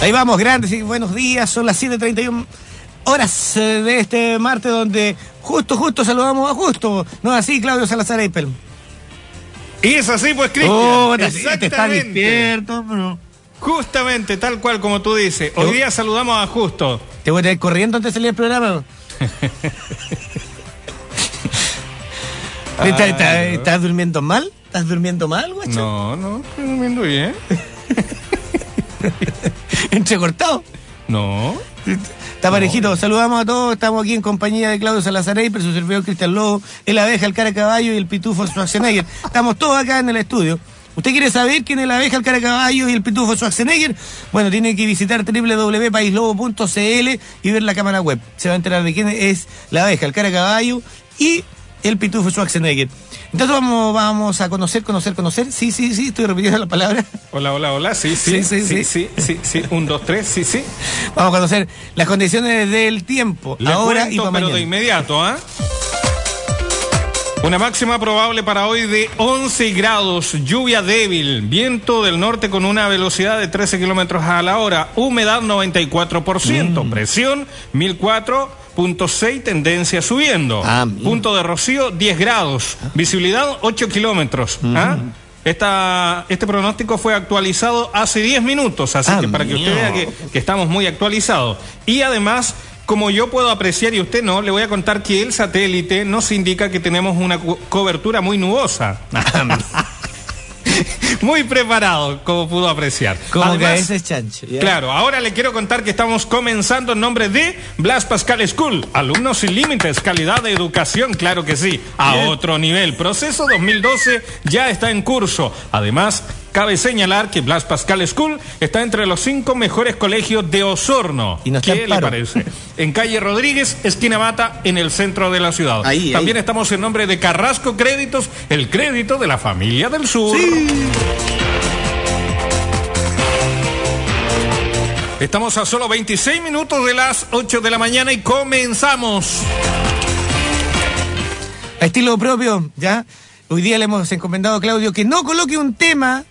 Ahí vamos, grandes y buenos días. Son las 7.31 horas eh, de este martes donde justo, justo saludamos a justo. No es así, Claudio Salazar Eipel. Y es así, pues, Cristian. Oh, te- te está Exactamente. despierto. Justamente, tal cual como tú dices. Hoy día saludamos a Justo. Te voy a tener corriendo antes de salir del programa. ¿Estás, estás- Ay, no. estás durmiendo mal? ¿Estás durmiendo mal, guacho? No, no, estoy durmiendo bien. Entrecortado. No. Está parejito. Saludamos a todos. Estamos aquí en compañía de Claudio Salazar Eiper, su servidor Cristian Lobo, el abeja, el cara caballo y el pitufo Schwarzenegger. Estamos todos acá en el estudio. ¿Usted quiere saber quién es la abeja, el cara caballo y el pitufo Schwarzenegger? Bueno, tiene que visitar www.paislobo.cl y ver la cámara web. Se va a enterar de quién es la abeja, el cara caballo y el pitufo Schwarzenegger. Entonces vamos, vamos a conocer, conocer, conocer. Sí, sí, sí, estoy repitiendo la palabra. Hola, hola, hola. Sí, sí, Sí, sí, sí, sí. sí, sí, sí. Un, dos, tres, sí, sí. Vamos a conocer las condiciones del tiempo, Le ahora cuento, y para pero mañana. de inmediato, ¿ah? Una máxima probable para hoy de 11 grados, lluvia débil, viento del norte con una velocidad de 13 kilómetros a la hora, humedad 94%, Mm. presión 1004.6, tendencia subiendo. Ah. Punto de rocío 10 grados, visibilidad 8 kilómetros. ¿ah? Esta, este pronóstico fue actualizado hace 10 minutos, así Ah, que para que usted vea que, que estamos muy actualizados. Y además, como yo puedo apreciar y usted no, le voy a contar que el satélite nos indica que tenemos una co- cobertura muy nubosa. muy preparado, como pudo apreciar. Como Además, chancho. Claro, ahora le quiero contar que estamos comenzando en nombre de Blas Pascal School. Alumnos sin límites, calidad de educación, claro que sí, a otro nivel. Proceso 2012 ya está en curso. Además, cabe señalar que Blas Pascal School está entre los cinco mejores colegios de Osorno. Y no está ¿Qué en le parece? En calle Rodríguez, esquina Mata, en el centro de la ciudad. Ahí, También ahí. estamos en nombre de Carrasco Créditos, el crédito de la familia del sur. Estamos a solo 26 minutos de las 8 de la mañana y comenzamos. A estilo propio, ¿ya? Hoy día le hemos encomendado a Claudio que no coloque un tema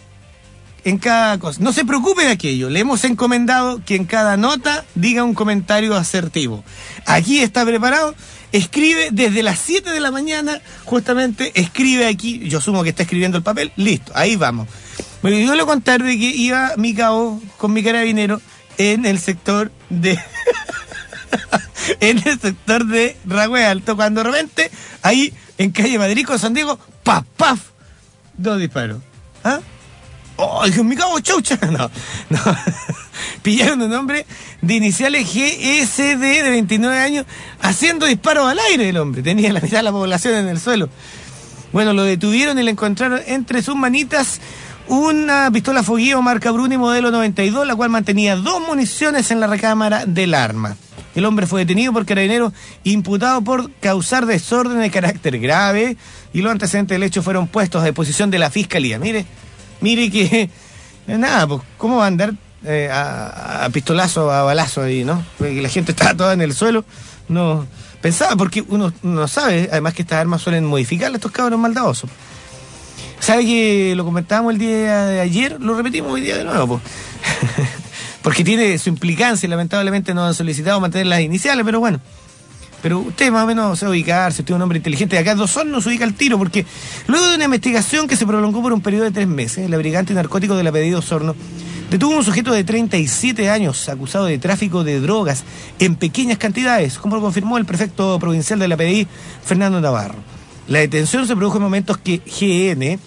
en cada cosa. No se preocupe de aquello. Le hemos encomendado que en cada nota diga un comentario asertivo. Aquí está preparado. Escribe desde las 7 de la mañana, justamente escribe aquí. Yo asumo que está escribiendo el papel. Listo, ahí vamos. Voy a contar de que iba mi cabo con mi carabinero en el sector de. en el sector de Ragüe Alto, cuando de repente, ahí en calle Madrid con San Diego, ¡paf, paf! Dos disparos. ¿Ah? ¡Oh, mi cabo, chaucha! No, no. Pillaron un hombre de iniciales GSD de 29 años haciendo disparos al aire el hombre. Tenía la mitad de la población en el suelo. Bueno, lo detuvieron y le encontraron entre sus manitas una pistola fogueo marca Bruni modelo 92, la cual mantenía dos municiones en la recámara del arma. El hombre fue detenido por carabineros imputado por causar desorden de carácter grave y los antecedentes del hecho fueron puestos a disposición de la fiscalía. Mire, mire que eh, nada, pues cómo va a andar eh, a, a pistolazo, a balazo ahí, ¿no? Porque la gente estaba toda en el suelo, no pensaba porque uno no sabe, además que estas armas suelen modificar estos cabros maldadosos. ¿Sabe que lo comentábamos el día de ayer? Lo repetimos hoy día de nuevo, po. porque tiene su implicancia y lamentablemente no han solicitado mantener las iniciales, pero bueno. Pero usted más o menos se va a ubicar, si usted es un hombre inteligente acá, dos son, no se ubica al tiro, porque luego de una investigación que se prolongó por un periodo de tres meses, la brigante narcótico de la Pedido Osorno detuvo a un sujeto de 37 años acusado de tráfico de drogas en pequeñas cantidades, como lo confirmó el prefecto provincial de la PDI, Fernando Navarro. La detención se produjo en momentos que GN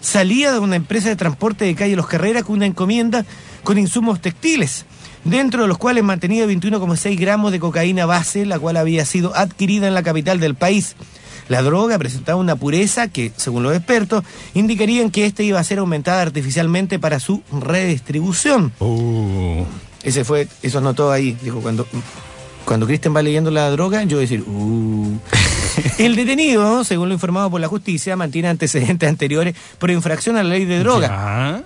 salía de una empresa de transporte de calle Los Carreras con una encomienda con insumos textiles, dentro de los cuales mantenía 21,6 gramos de cocaína base, la cual había sido adquirida en la capital del país. La droga presentaba una pureza que, según los expertos, indicarían que ésta iba a ser aumentada artificialmente para su redistribución. Uh, Ese fue, eso anotó ahí, dijo, cuando, cuando Cristian va leyendo la droga, yo voy a decir, uh. El detenido, según lo informado por la justicia, mantiene antecedentes anteriores por infracción a la ley de droga, ya.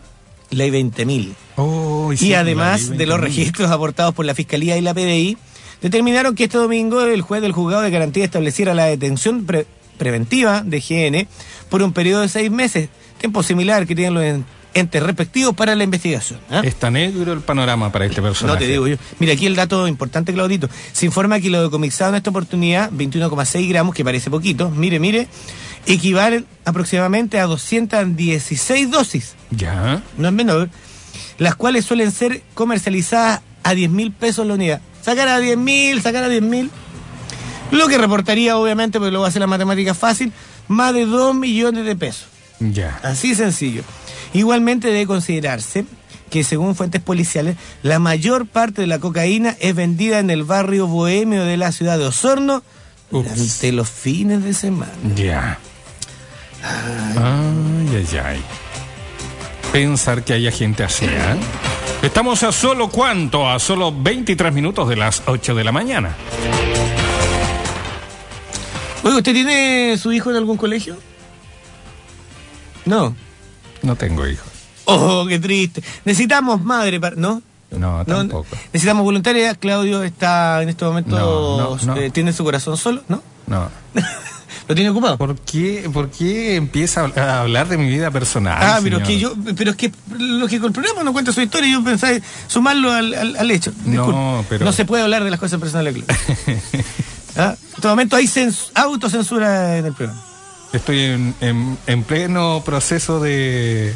Ley 20.000. Oh, Y además de los registros aportados por la Fiscalía y la PDI, determinaron que este domingo el juez del juzgado de garantía estableciera la detención pre- preventiva de GN por un periodo de seis meses, tiempo similar que tienen los en- entes respectivos para la investigación. ¿ah? Está negro el panorama para este personaje. No te digo yo. Mira, aquí el dato importante, Claudito. Se informa que lo decomisado en esta oportunidad, 21,6 gramos, que parece poquito, mire, mire, equivalen aproximadamente a 216 dosis. Ya. No es menor. Las cuales suelen ser comercializadas a 10 mil pesos la unidad. Sacar a 10 mil, sacar a 10 mil. Lo que reportaría, obviamente, porque luego va a ser la matemática fácil, más de 2 millones de pesos. Ya. Así sencillo. Igualmente debe considerarse que según fuentes policiales, la mayor parte de la cocaína es vendida en el barrio bohemio de la ciudad de Osorno Ups. durante los fines de semana. Ya. Ay, ay, ay. Pensar que haya gente así, ¿eh? Estamos a solo cuánto, a solo 23 minutos de las 8 de la mañana. Oye, ¿usted tiene su hijo en algún colegio? No. No tengo hijos. Oh, qué triste. Necesitamos madre para... ¿No? No, No, tampoco. Necesitamos voluntaria. Claudio está en este momento... No, no, no. eh, ¿Tiene su corazón solo? ¿No? No. ¿Lo tiene ocupado? ¿Por qué, ¿Por qué empieza a habl- a hablar de mi vida personal? Ah, pero señor? que yo, pero es que lógico, el programa no cuenta su historia y yo pensaba sumarlo al, al- al hecho. Disculpe. pero- No se puede hablar de las cosas personales. Ah, En este momento hay cens- autocensura en el programa. Estoy en, en- en pleno proceso de...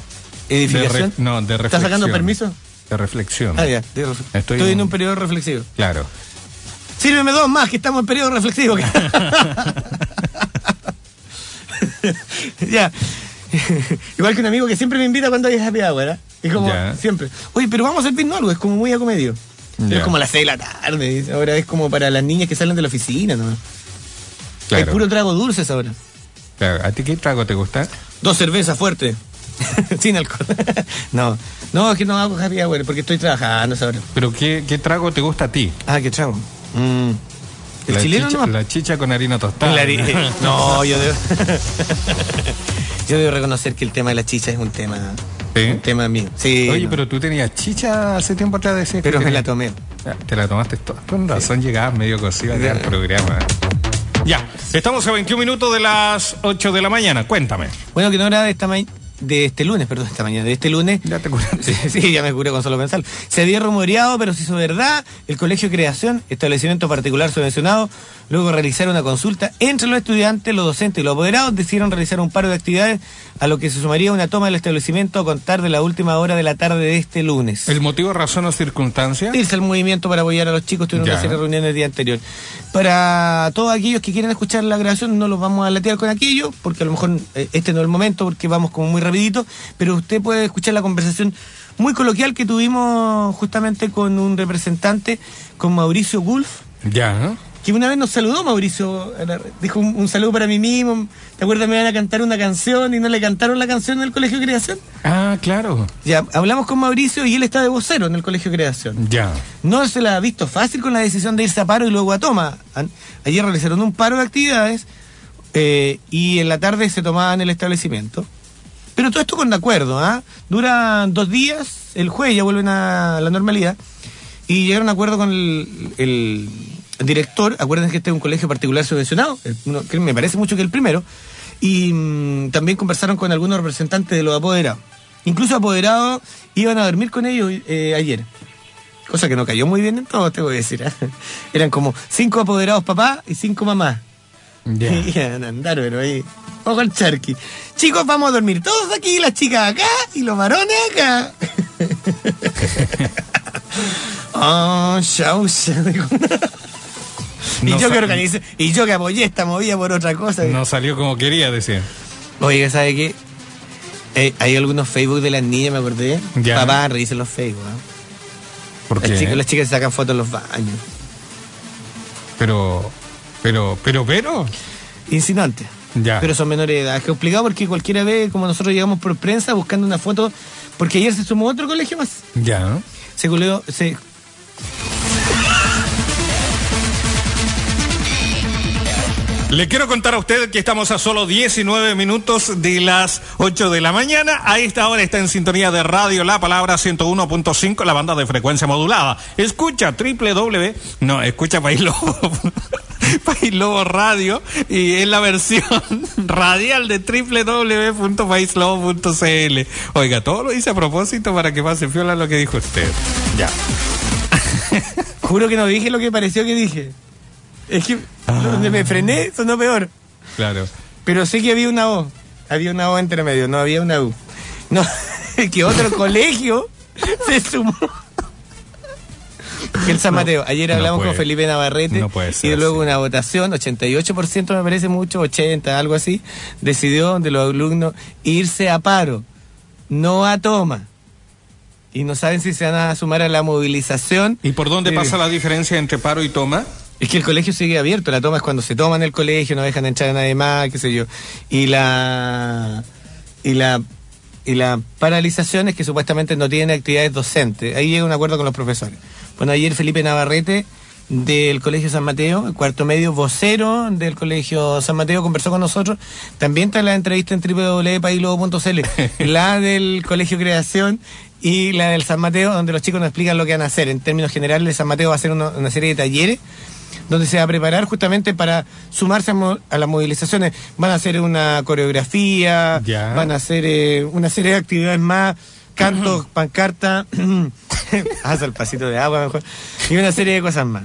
¿Edificación? de re- no, de reflexión. ¿Estás sacando permiso? De reflexión. Ah, ya. de Estoy Estoy, en un periodo reflexivo. Claro. Sírveme dos más, que estamos en periodo reflexivo. ya. Igual que un amigo que siempre me invita cuando hay happy hour, ¿eh? Y como siempre. Oye, pero vamos a no algo, es como muy acomedio. Ya. Es como a las 6 de la tarde. Ahora es como para las niñas que salen de la oficina, ¿no? Claro. Hay puro trago dulces ahora. Claro. ¿A ti qué trago te gusta? Dos cervezas fuertes. Sin alcohol. no, no, es que no hago happy hour porque estoy trabajando esa hora. ¿Pero qué, qué trago te gusta a ti? Ah, qué trago. Mm. El la chileno chicha, no. La chicha con harina tostada. No, yo debo. yo debo reconocer que el tema de la chicha es un tema. ¿Sí? Un tema mío. Sí. Oye, no. pero tú tenías chicha hace tiempo atrás de ese. Pero me la tomé. Ah, Te la tomaste toda. Con razón llegabas medio cocida al programa. Ya, estamos a 21 minutos de las 8 de la mañana. Cuéntame. Bueno, que no era de esta ma- de este lunes, perdón, esta mañana, de este lunes. Ya te curaste. Sí, sí, ya me curé con solo pensarlo. Se había rumoreado, pero se hizo verdad. El Colegio Creación, establecimiento particular subvencionado, luego realizar una consulta entre los estudiantes, los docentes y los apoderados, decidieron realizar un paro de actividades, a lo que se sumaría una toma del establecimiento a contar de la última hora de la tarde de este lunes. ¿El motivo, razón o circunstancia? irse al movimiento para apoyar a los chicos, tuvieron una serie de reuniones el día anterior. Para todos aquellos que quieren escuchar la grabación, no los vamos a latear con aquello, porque a lo mejor eh, este no es el momento, porque vamos como muy rapidito, pero usted puede escuchar la conversación muy coloquial que tuvimos justamente con un representante, con Mauricio Gulf, Ya, ¿no? que una vez nos saludó Mauricio, dijo un, un saludo para mí mismo, ¿te acuerdas? Me van a cantar una canción y no le cantaron la canción en el Colegio de Creación. Ah, claro. Ya, hablamos con Mauricio y él está de vocero en el Colegio de Creación. Ya. No se la ha visto fácil con la decisión de irse a paro y luego a toma. Ayer realizaron un paro de actividades eh, y en la tarde se tomaban el establecimiento. Pero todo esto con acuerdo, ¿ah? Duran dos días, el jueves ya vuelven a la normalidad y llegaron a acuerdo con el, director. Acuérdense que este es un colegio particular subvencionado, me parece mucho que el primero. Y mm, también conversaron con algunos representantes de los apoderados. Incluso apoderados iban a dormir con ellos eh, ayer. Cosa que no cayó muy bien en todo, te voy a decir. ¿ah? Eran como cinco apoderados papá y cinco mamás. Ya. Y andar, pero ahí. Ojo al charqui. Chicos, vamos a dormir todos aquí, las chicas acá y los varones acá. oh, chau, chau. y No yo que y yo que apoyé esta movida por otra cosa. No salió como quería, decía. Oiga, ¿sabe qué? Eh, hay algunos Facebook de las niñas, me acordé. Ya. Papá, revisen los Facebook. ¿ah? ¿Por Las, qué? chicas, las chicas se sacan fotos en los baños. Pero, pero, pero, pero. Insinuante. Ya. Pero son menores de edad. Es complicado porque cualquiera ve como nosotros llegamos por prensa buscando una foto. Porque ayer se sumó otro colegio más. Ya, ¿no? Se culeó, se. Le quiero contar a usted que estamos a solo 19 minutos de las 8 de la mañana. A esta hora está en sintonía de radio La Palabra 101.5, la banda de frecuencia modulada. Escucha www. No, escucha Bailo. País Lobo Radio y es la versión radial de www.paislobo.cl. Oiga, todo lo hice a propósito para que pase fiola lo que dijo usted. Ya. Juro que no dije lo que pareció que dije. Es que donde me frené sonó peor. Claro. Pero sé que había una O. Había una O entre medio, no había una U. No, que otro colegio se sumó. El San Mateo. Ayer no hablamos con Felipe Navarrete No ser y luego una votación, 88% me parece mucho, 80, algo así, decidió de los alumnos irse a paro, no a toma. Y no saben si se van a sumar a la movilización. ¿Y por dónde pasa la diferencia entre paro y toma? Es que el colegio sigue abierto, la toma es cuando se toma en el colegio, no dejan entrar a nadie más, qué sé yo. Y la y la y la paralización es que supuestamente no tienen actividades docentes. Ahí llega un acuerdo con los profesores. Bueno, ayer Felipe Navarrete del Colegio San Mateo, el cuarto medio vocero del Colegio San Mateo, conversó con nosotros. También está la entrevista en www.pailobo.cl, la del Colegio Creación y la del San Mateo, donde los chicos nos explican lo que van a hacer. En términos generales, San Mateo va a hacer una, una serie de talleres donde se va a preparar justamente para sumarse a, mo- a las movilizaciones. Van a hacer una coreografía, Ya. van a hacer eh, una serie de actividades más, cantos, pancarta, haz el pasito de agua mejor, y una serie de cosas más.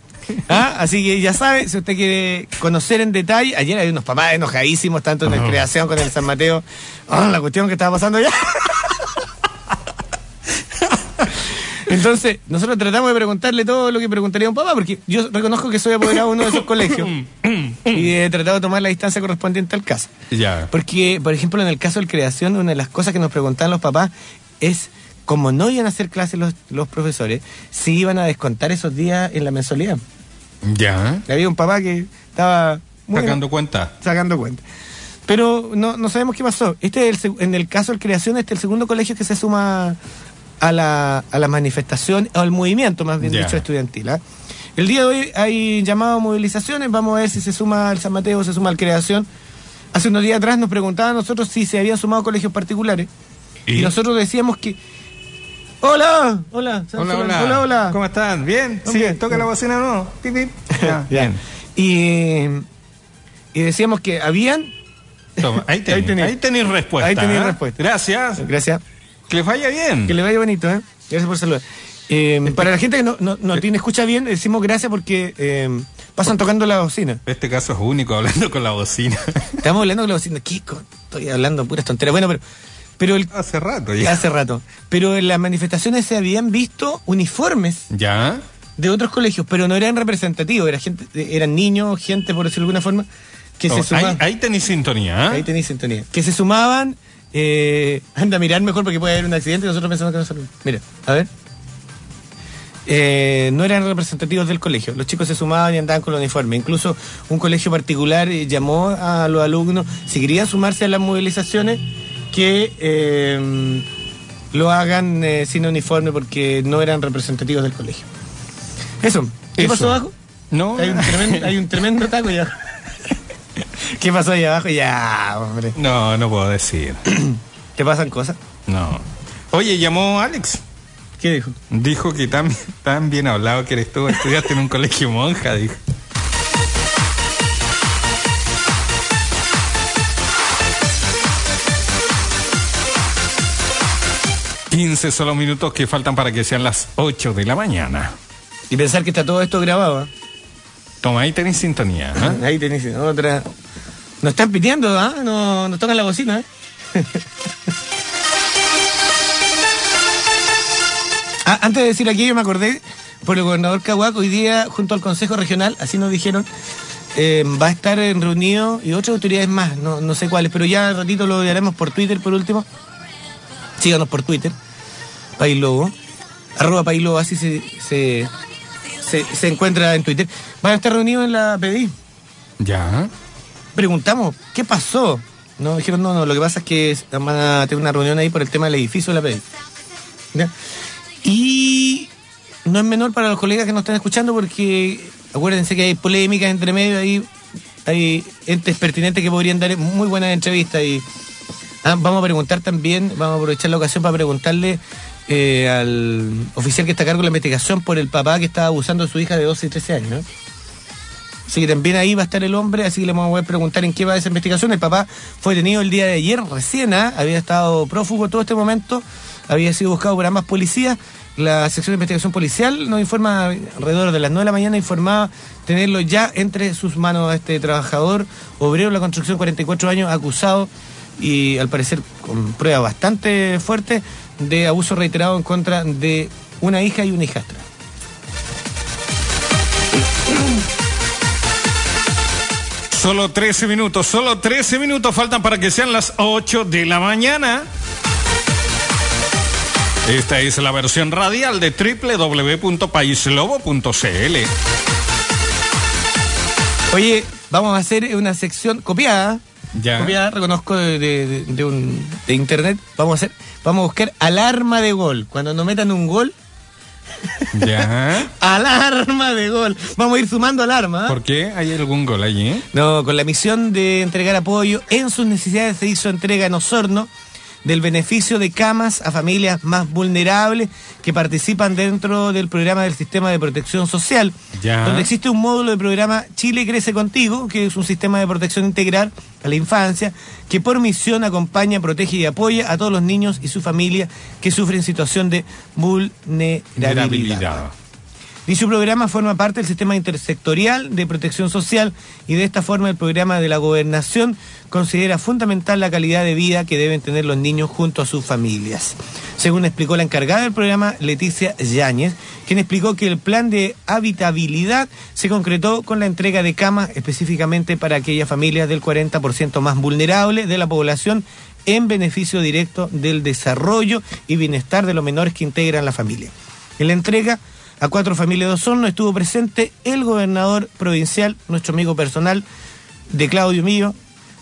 ¿Ah? Así que ya sabe, si usted quiere conocer en detalle, ayer hay unos papás enojadísimos, tanto en la creación con el San Mateo, Ah, la cuestión que estaba pasando allá. Entonces, nosotros tratamos de preguntarle todo lo que preguntaría un papá, porque yo reconozco que soy apoderado de uno de esos colegios y he tratado de tomar la distancia correspondiente al caso. Ya. Porque, por ejemplo, en el caso del creación, una de las cosas que nos preguntaban los papás es, como no iban a hacer clases los, los profesores, si iban a descontar esos días en la mensualidad. Ya. Había un papá que estaba muy Sacando cuenta. sacando cuenta. Pero no, no sabemos qué pasó. Este es el, en el caso del creación, este es el segundo colegio que se suma a la, a la manifestación, o al movimiento, más bien dicho, estudiantil. ¿ah? El día de hoy hay llamado a movilizaciones, vamos a ver si se suma al San Mateo o se suma al creación. Hace unos días atrás nos preguntaban a nosotros si se habían sumado colegios particulares. Y, ¿Y? nosotros decíamos que... Hola, hola, Hola, hola. hola, hola. ¿Cómo están? ¿Bien? Sí, bien. toca la bocina o no. Pip, pip. Ya, Ya. Y, y decíamos que habían Toma, ahí tenéis. Ahí respuesta. Ahí tenéis ¿ah? respuesta. Gracias. Gracias. Que les vaya bien. Que le vaya bonito, ¿eh? Gracias por saludar. Eh, para la gente que no, no, no tiene escucha bien, decimos gracias porque eh, pasan tocando la bocina. Este caso es único, hablando con la bocina. Estamos hablando con la bocina. ¿Qué Estoy hablando puras tonterías. Bueno, pero, pero el, Hace rato ya. hace rato. Pero en las manifestaciones se habían visto uniformes ¿Ya? de otros colegios, pero no eran representativos. Era gente, eran niños, gente, por decirlo de alguna forma, que Oh, se ahí, sumaban. ahí tenéis sintonía. ¿ah? Ahí tenéis sintonía. Que se sumaban. Eh, anda a mirar mejor porque puede haber un accidente y nosotros pensamos que no sale. Mira, a ver. Eh, no eran representativos del colegio. Los chicos se sumaban y andaban con el uniforme. Incluso un colegio particular eh, llamó a los alumnos, si querían sumarse a las movilizaciones, que eh, lo hagan eh, sin uniforme porque no eran representativos del colegio. Eso. ¿Qué Eso. pasó abajo? No. Hay un tremendo, hay un tremendo taco allá. ¿Qué pasó ahí abajo? Ya, hombre. No, no puedo decir. ¿Te pasan cosas? No. Oye, llamó Alex. ¿Qué dijo? Dijo que tan, tan bien hablado que eres tú, estudiaste en un colegio monja, dijo. Quince solo minutos que faltan para que sean las 8 de la mañana. Y pensar que está todo esto grabado. ¿eh? Toma, ahí tenés sintonía. ¿ah? Ahí tenés otra. Nos están pitiendo, ¿ah? No, nos tocan la bocina, ¿eh? Ah, antes de decir aquello, me acordé por el gobernador Cahuaco, hoy día, junto al Consejo Regional, así nos dijeron, eh, va a estar en reunido y otras autoridades más, no, no sé cuáles, pero ya al ratito lo haremos por Twitter por último. Síganos por Twitter, País Lobo, arroba País Lobo, así se, se, se encuentra en Twitter. Van a estar reunidos en la PDI. Ya. Preguntamos, ¿qué pasó? No, dijeron, no, no, lo que pasa es que van a tener una reunión ahí por el tema del edificio de la PDI. ¿Ya? Y no es menor para los colegas que nos están escuchando porque acuérdense que hay polémicas entre medio, ahí hay entes pertinentes que podrían dar muy buenas entrevistas y ah, vamos a preguntar también, vamos a aprovechar la ocasión para preguntarle eh, al oficial que está a cargo de la investigación por el papá que estaba abusando de su hija de 12 y 13 años. Así que también ahí va a estar el hombre, así que le vamos a preguntar en qué va esa investigación. El papá fue detenido el día de ayer, recién, ¿ah? había estado prófugo todo este momento, había sido buscado por ambas policías. La sección de investigación policial nos informa alrededor de las 9 de la mañana, informaba tenerlo ya entre sus manos a este trabajador, obrero de la construcción, 44 años, acusado y al parecer con pruebas bastante fuertes de abuso reiterado en contra de una hija y una hijastra. Solo 13 minutos, solo 13 minutos faltan para que sean las 8 de la mañana. Esta es la versión radial de www.paislobo.cl. Oye, vamos a hacer una sección copiada. Ya. Copiada, reconozco de, de- de un, de internet. Vamos a hacer, vamos a buscar alarma de gol. Cuando nos metan un gol, Ya. alarma de gol. Vamos a ir sumando alarma. ¿ah? ¿Por qué? ¿Hay algún gol allí? No, con la misión de entregar apoyo en sus necesidades se hizo entrega en Osorno del beneficio de camas a familias más vulnerables que participan dentro del programa del Sistema de Protección Social, Ya. donde existe un módulo de programa Chile Crece Contigo, que es un sistema de protección integral a la infancia, que por misión acompaña, protege y apoya a todos los niños y su familia que sufren situación de vulnerabilidad. Vulnerabilidad. Dicho programa forma parte del sistema intersectorial de protección social y de esta forma el programa de la gobernación considera fundamental la calidad de vida que deben tener los niños junto a sus familias. Según explicó la encargada del programa, Leticia Yáñez, quien explicó que el plan de habitabilidad se concretó con la entrega de camas específicamente para aquellas familias del 40% más vulnerables de la población en beneficio directo del desarrollo y bienestar de los menores que integran la familia. En la entrega a cuatro familias de Osorno estuvo presente el gobernador provincial, nuestro amigo personal de Claudio Mío,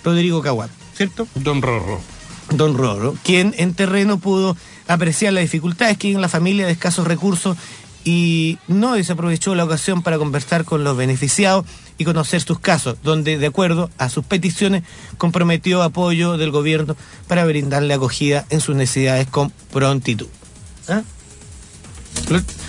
Rodrigo Caguat, ¿cierto? Don Rorro. Don Roro, quien en terreno pudo apreciar las dificultades que hay en la familia de escasos recursos y no desaprovechó la ocasión para conversar con los beneficiados y conocer sus casos, donde, de acuerdo a sus peticiones, comprometió apoyo del gobierno para brindarle acogida en sus necesidades con prontitud. ¿Ah?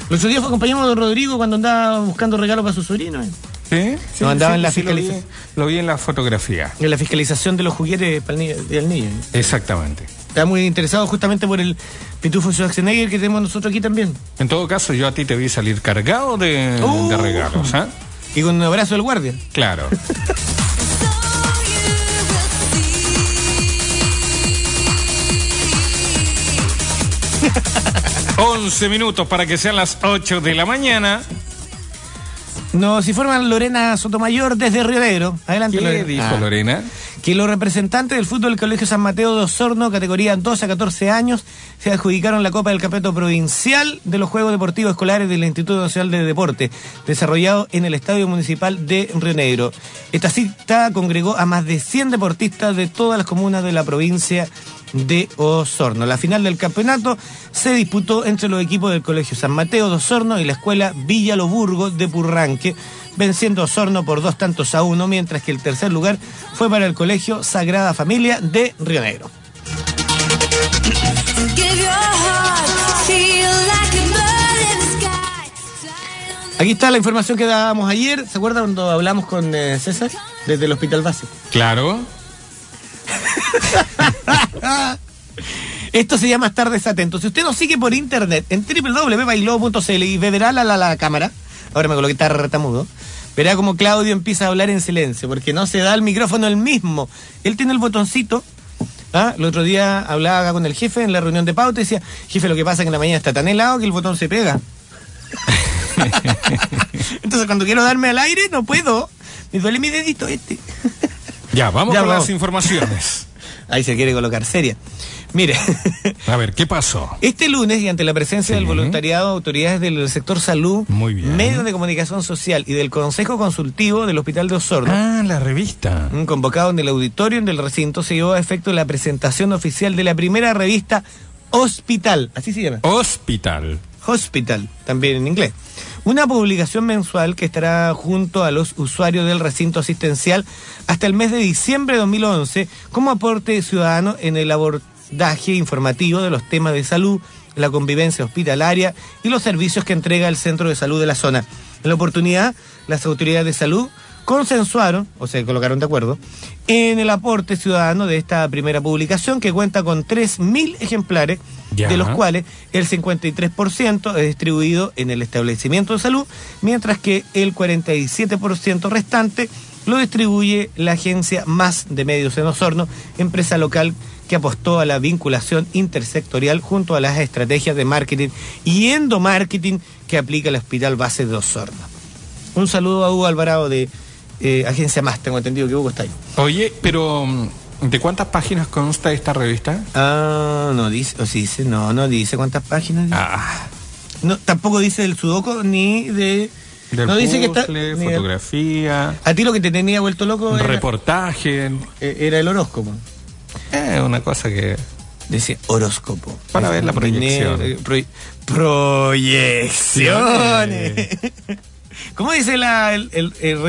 El otro día fue acompañado de Rodrigo cuando andaba buscando regalos para su sobrino. ¿eh? ¿Sí? No, andaba en la sí, lo vi- fiscalización. Lo vi en la fotografía. En la fiscalización de los juguetes para el niño. del niño. Exactamente. Está muy interesado justamente por el pitufo Schwarzenegger que tenemos nosotros aquí también. En todo caso, yo a ti te vi salir cargado de, Uh. de regalos, ¿ah? Y con un abrazo del guardia. Claro. Once minutos para que sean las 8 de la mañana. Nos informa Lorena Sotomayor desde Río Negro. Adelante, ¿Qué Lorena. dijo Ah. Lorena? Que los representantes del fútbol del Colegio San Mateo de Osorno, categoría 12 a 14 años, se adjudicaron la Copa del Campeonato Provincial de los Juegos Deportivos Escolares del Instituto Nacional de Deporte, desarrollado en el Estadio Municipal de Río Negro. Esta cita congregó a más de 100 deportistas de todas las comunas de la provincia de Osorno. La final del campeonato se disputó entre los equipos del Colegio San Mateo de Osorno y la Escuela Villa Loburgo de Purranque, venciendo a Osorno por dos tantos a uno, mientras que el tercer lugar fue para el Colegio Sagrada Familia de Río Negro. Aquí está la información que dábamos ayer. ¿Se acuerda cuando hablamos con eh, César desde el Hospital Base? Claro. Esto se llama estar desatentos. Si usted nos sigue por internet en www.bailobo.cl y verá la, la, la cámara, ahora me coloqué tartamudo, verá como Claudio empieza a hablar en silencio, porque no se da el micrófono el mismo. Él tiene el botoncito. ¿ah? El otro día hablaba acá con el jefe en la reunión de pauta y decía, jefe, lo que pasa es que en la mañana está tan helado que el botón se pega. Entonces cuando quiero darme al aire no puedo. Me duele mi dedito este. Ya, vamos Ya, con vamos. las informaciones. Ahí se quiere colocar seria. Mire, A ver, ¿qué pasó? este lunes y ante la presencia Sí. del voluntariado, autoridades del sector salud, medios de comunicación social y del Consejo Consultivo del Hospital de Osorno, Ah, la revista. convocado en el auditorio del recinto, se llevó a efecto la presentación oficial de la primera revista Hospital, así se llama. Hospital. Hospital, también en inglés. Una publicación mensual que estará junto a los usuarios del recinto asistencial hasta el mes de diciembre de 2011 como aporte ciudadano en el abordaje informativo de los temas de salud, la convivencia hospitalaria y los servicios que entrega el centro de salud de la zona. En la oportunidad, las autoridades de salud consensuaron, o se colocaron de acuerdo, en el aporte ciudadano de esta primera publicación que cuenta con 3.000 ejemplares, Ya. de los cuales el 53% es distribuido en el establecimiento de salud, mientras que el 47% restante lo distribuye la agencia Más de Medios en Osorno, empresa local que apostó a la vinculación intersectorial junto a las estrategias de marketing y endomarketing que aplica el Hospital Base de Osorno. Un saludo a Hugo Alvarado de eh, Agencia Más, tengo entendido que Hugo está ahí. Oye, pero ¿de cuántas páginas consta esta revista? Ah, no dice, o sí dice, no, no dice cuántas páginas. dice. Ah, No, tampoco dice del sudoku ni de... del no dice que está... fotografía, A ti lo que te tenía vuelto loco era, reportaje. eh, era el horóscopo. Es una cosa que Decía horóscopo. Para ver la proyección. Eh, proy- proyecciones. ¿Cómo dice la, el, el, el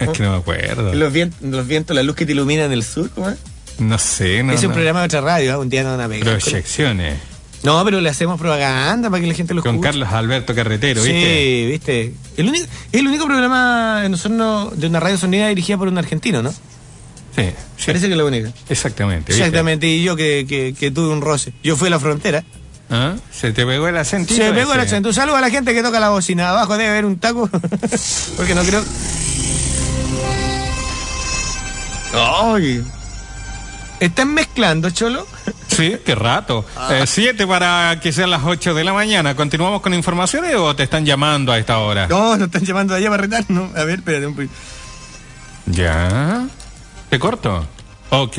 es que no me acuerdo. Los, los vientos, la luz que te ilumina en el sur, ¿cómo es? No sé, no. es un no. programa de otra radio, ¿eh? un día no van a pegar. Proyecciones. No, pero le hacemos propaganda para que la gente lo Con escuche. Carlos Alberto Carretero, sí, ¿viste? viste. El único, es el único programa de una radio sonida dirigida por un argentino, ¿no? Sí, sí. Parece que es la única. Exactamente. ¿viste? Exactamente, y yo que, que, que tuve un roce. Yo fui a la frontera. ¿Ah? Se te pegó el acento. Se me pegó el acento. Un saludo a la gente que toca la bocina. Abajo debe haber un taco. Porque no creo. ¡Ay! ¿Están mezclando, Cholo? Sí, qué rato. Ah. Eh, siete para que sean las ocho de la mañana. ¿Continuamos con informaciones o te están llamando a esta hora? No, nos están llamando allá para retarnos. A ver, espérate un poquito. ¿Ya? ¿Te corto? Ok.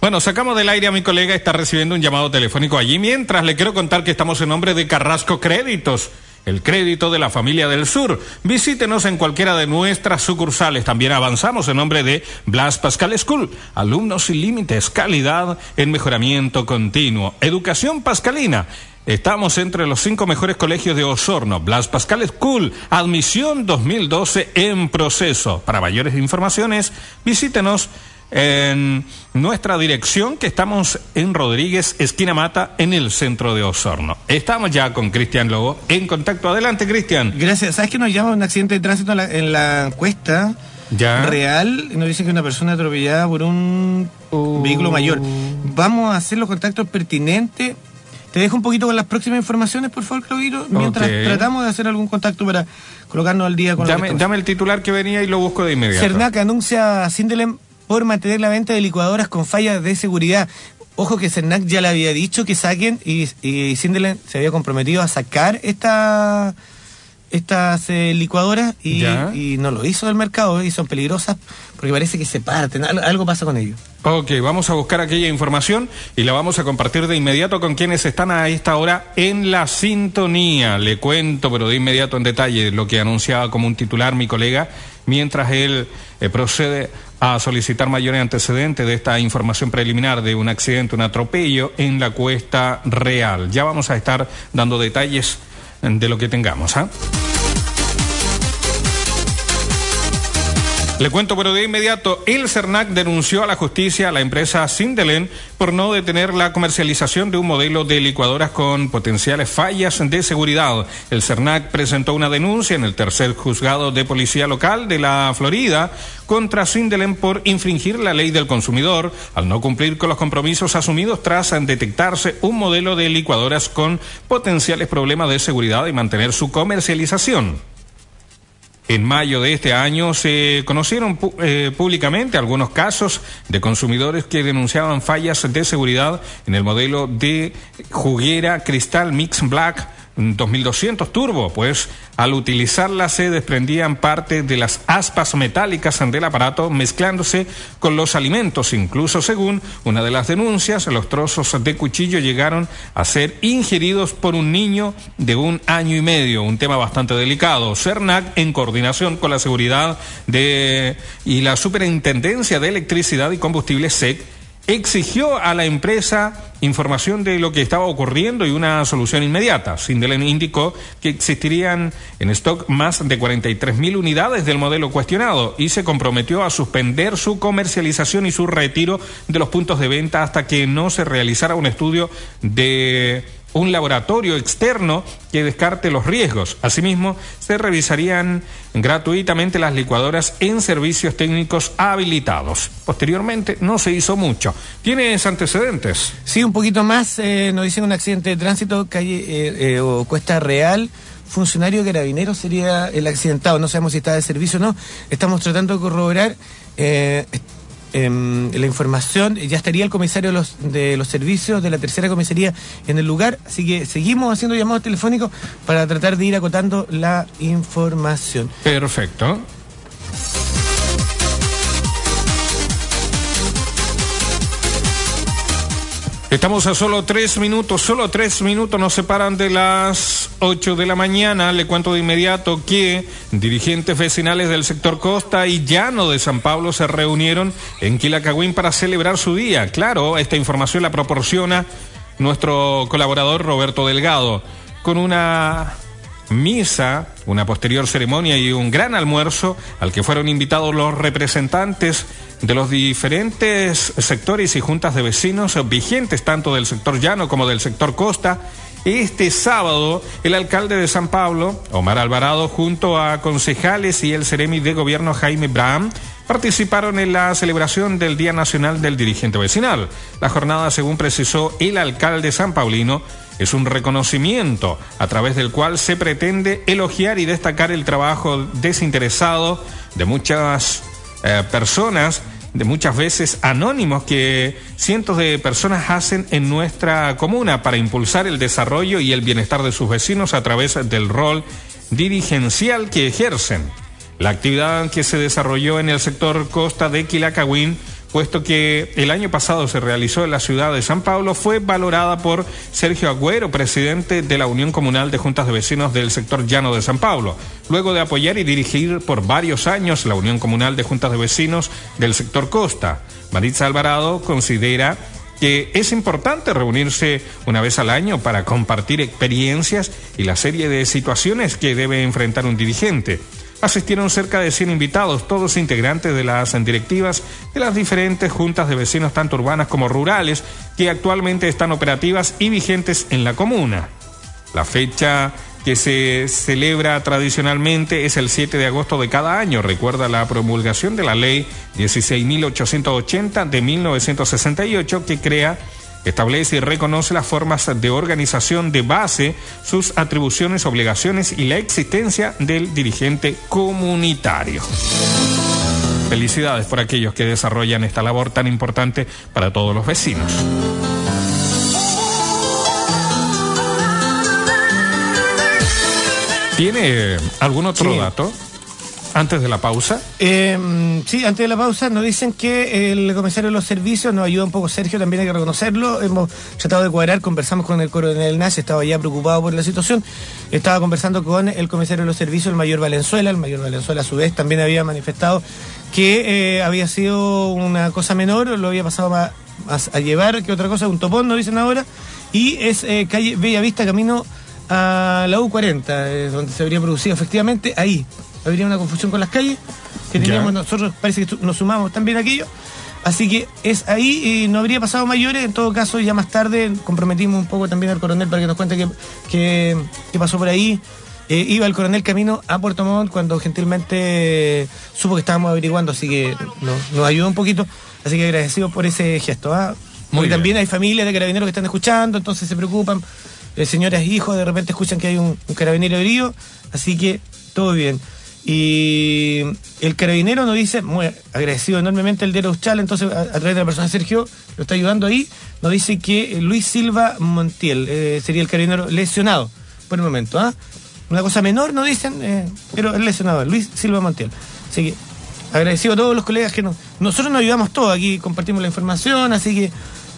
Bueno, sacamos del aire a mi colega, está recibiendo un llamado telefónico allí, mientras le quiero contar que estamos en nombre de Carrasco Créditos. El crédito de la familia del sur. Visítenos en cualquiera de nuestras sucursales. También avanzamos en nombre de Blas Pascal School. Alumnos sin límites, calidad en mejoramiento continuo. Educación pascalina. Estamos entre los cinco mejores colegios de Osorno. Blas Pascal School, admisión 2012 en proceso. Para mayores informaciones, visítenos en nuestra dirección, que estamos en Rodríguez, esquina Mata, en el centro de Osorno. Estamos ya con Cristian Lobo en contacto. Adelante, Cristian. Gracias. ¿Sabes que nos llama un accidente de tránsito en la, en la encuesta Ya. real? Nos dicen que una persona atropellada por un Uh. vehículo mayor. Vamos a hacer los contactos pertinentes. Te dejo un poquito con las próximas informaciones, por favor, Claudito, mientras tratamos de hacer algún contacto para colocarnos al día con lo que Dame, dame el titular que venía y lo busco de inmediato. Cernac anuncia a Sindelem por mantener la venta de licuadoras con fallas de seguridad. Ojo que Cernac ya le había dicho que saquen y, y Sindelem se había comprometido a sacar esta, estas eh, licuadoras y, no lo hizo del mercado y son peligrosas porque parece que se parten, algo, algo pasa con ellos. Ok, vamos a buscar aquella información y la vamos a compartir de inmediato con quienes están a esta hora en la sintonía. Le cuento, pero de inmediato en detalle, lo que anunciaba como un titular mi colega, mientras él eh, procede a solicitar mayores antecedentes de esta información preliminar de un accidente, un atropello en la cuesta real. Ya vamos a estar dando detalles eh, de lo que tengamos. ¿ah? Le cuento, pero de inmediato, el CERNAC denunció a la justicia a la empresa Sindelen por no detener la comercialización de un modelo de licuadoras con potenciales fallas de seguridad. El CERNAC presentó una denuncia en el tercer juzgado de policía local de la Florida contra Sindelen por infringir la ley del consumidor al no cumplir con los compromisos asumidos tras detectarse un modelo de licuadoras con potenciales problemas de seguridad y mantener su comercialización. En mayo de este año se conocieron eh, públicamente algunos casos de consumidores que denunciaban fallas de seguridad en el modelo de juguera Cristal Mix Black 2200 Turbo, pues al utilizarla se desprendían parte de las aspas metálicas del aparato mezclándose con los alimentos. Incluso según una de las denuncias, los trozos de cuchillo llegaron a ser ingeridos por un niño de un año y medio, un tema bastante delicado. CERNAC, en coordinación con la seguridad de y la Superintendencia de Electricidad y Combustible SEC, exigió a la empresa información de lo que estaba ocurriendo y una solución inmediata. Sindelen indicó que existirían en stock más de 43 mil unidades del modelo cuestionado y se comprometió a suspender su comercialización y su retiro de los puntos de venta hasta que no se realizara un estudio de un laboratorio externo que descarte los riesgos. Asimismo, se revisarían gratuitamente las licuadoras en servicios técnicos habilitados. Posteriormente, no se hizo mucho. ¿Tienes antecedentes? Sí, un poquito más. Eh, nos dicen un accidente de tránsito, calle eh, eh, o Cuesta Real funcionario carabinero sería el accidentado. No sabemos si está de servicio o no. Estamos tratando de corroborar em, la información. Ya estaría el comisario de los servicios de la tercera comisaría en el lugar. Así que seguimos haciendo llamados telefónicos para tratar de ir acotando la información. Perfecto. Estamos a solo tres minutos, solo tres minutos nos separan de las ocho de la mañana. Le cuento de inmediato que dirigentes vecinales del sector Costa y Llano de San Pablo se reunieron en Quilacagüín para celebrar su día. Claro, esta información la proporciona nuestro colaborador Roberto Delgado con una misa, una posterior ceremonia y un gran almuerzo al que fueron invitados los representantes de los diferentes sectores y juntas de vecinos vigentes tanto del sector llano como del sector costa. Este sábado, el alcalde de San Pablo, Omar Alvarado, junto a concejales y el seremi de gobierno Jaime Bram, participaron en la celebración del Día Nacional del Dirigente Vecinal. La jornada, según precisó el alcalde San Paulino, es un reconocimiento a través del cual se pretende elogiar y destacar el trabajo desinteresado de muchas eh, personas, de muchas veces anónimos, que cientos de personas hacen en nuestra comuna para impulsar el desarrollo y el bienestar de sus vecinos a través del rol dirigencial que ejercen. La actividad que se desarrolló en el sector costa de Quilacagüín puesto que el año pasado se realizó en la ciudad de San Pablo, fue valorada por Sergio Agüero, presidente de la Unión Comunal de Juntas de Vecinos del sector llano de San Pablo. Luego de apoyar y dirigir por varios años la Unión Comunal de Juntas de Vecinos del sector Costa, Maritza Alvarado considera que es importante reunirse una vez al año para compartir experiencias y la serie de situaciones que debe enfrentar un dirigente asistieron cerca de 100 invitados, todos integrantes de las directivas de las diferentes juntas de vecinos, tanto urbanas como rurales, que actualmente están operativas y vigentes en la comuna. La fecha que se celebra tradicionalmente es el 7 de agosto de cada año. Recuerda la promulgación de la ley 16.880 de 1968 que crea establece y reconoce las formas de organización de base, sus atribuciones, obligaciones y la existencia del dirigente comunitario. Felicidades por aquellos que desarrollan esta labor tan importante para todos los vecinos. ¿Tiene algún otro dato? Antes de la pausa. Eh, sí, antes de la pausa nos dicen que el comisario de los servicios nos ayuda un poco Sergio, también hay que reconocerlo. Hemos tratado de cuadrar, conversamos con el coronel Nazi, estaba ya preocupado por la situación. Estaba conversando con el comisario de los servicios, el mayor Valenzuela. El mayor Valenzuela a su vez también había manifestado que eh, había sido una cosa menor, lo había pasado a, a, llevar, que otra cosa, un topón, nos dicen ahora. Y es eh, calle Bella Vista, camino a la U40, donde se habría producido efectivamente ahí habría una confusión con las calles que teníamos nosotros, parece que nos sumamos también aquello. Así que es ahí, y no habría pasado mayores, en todo caso ya más tarde comprometimos un poco también al coronel para que nos cuente qué, pasó por ahí. Eh, iba el coronel camino a Puerto Montt cuando gentilmente supo que estábamos averiguando, así que nos, ayudó un poquito. Así que agradecido por ese gesto. ¿ah? Muy también hay familias de carabineros que están escuchando, entonces se preocupan. Eh, señoras e hijos de repente escuchan que hay un, un carabinero herido, así que todo bien. Y el carabinero nos dice, muy agradecido enormemente el de Chal, entonces a, través de la persona Sergio, lo está ayudando ahí, nos dice que Luis Silva Montiel eh, sería el carabinero lesionado por el momento. ¿ah? Una cosa menor, nos dicen, eh, pero el lesionado, Luis Silva Montiel. Así que agradecido a todos los colegas que nos, nosotros nos ayudamos todos aquí, compartimos la información, así que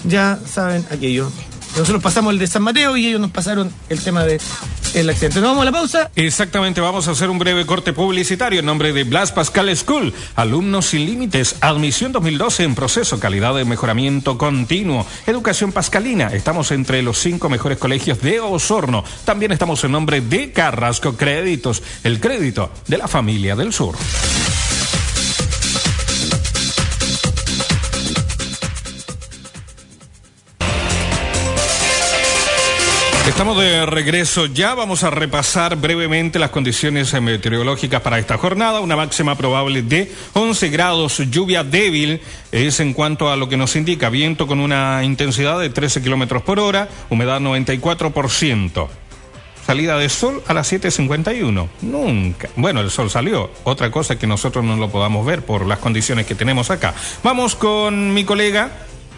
ya saben aquello. Nosotros pasamos el de San Mateo y ellos nos pasaron el tema de el accidente. ¿Nos vamos a la pausa? Exactamente, vamos a hacer un breve corte publicitario en nombre de Blas Pascal School, alumnos sin límites, admisión 2012 en proceso, calidad de mejoramiento continuo, educación pascalina. Estamos entre los cinco mejores colegios de Osorno. También estamos en nombre de Carrasco Créditos, el crédito de la familia del sur. Estamos de regreso ya. Vamos a repasar brevemente las condiciones meteorológicas para esta jornada. Una máxima probable de 11 grados, lluvia débil es en cuanto a lo que nos indica viento con una intensidad de 13 kilómetros por hora, humedad 94%. Salida de sol a las 7.51. Nunca. Bueno, el sol salió. Otra cosa es que nosotros no lo podamos ver por las condiciones que tenemos acá. Vamos con mi colega,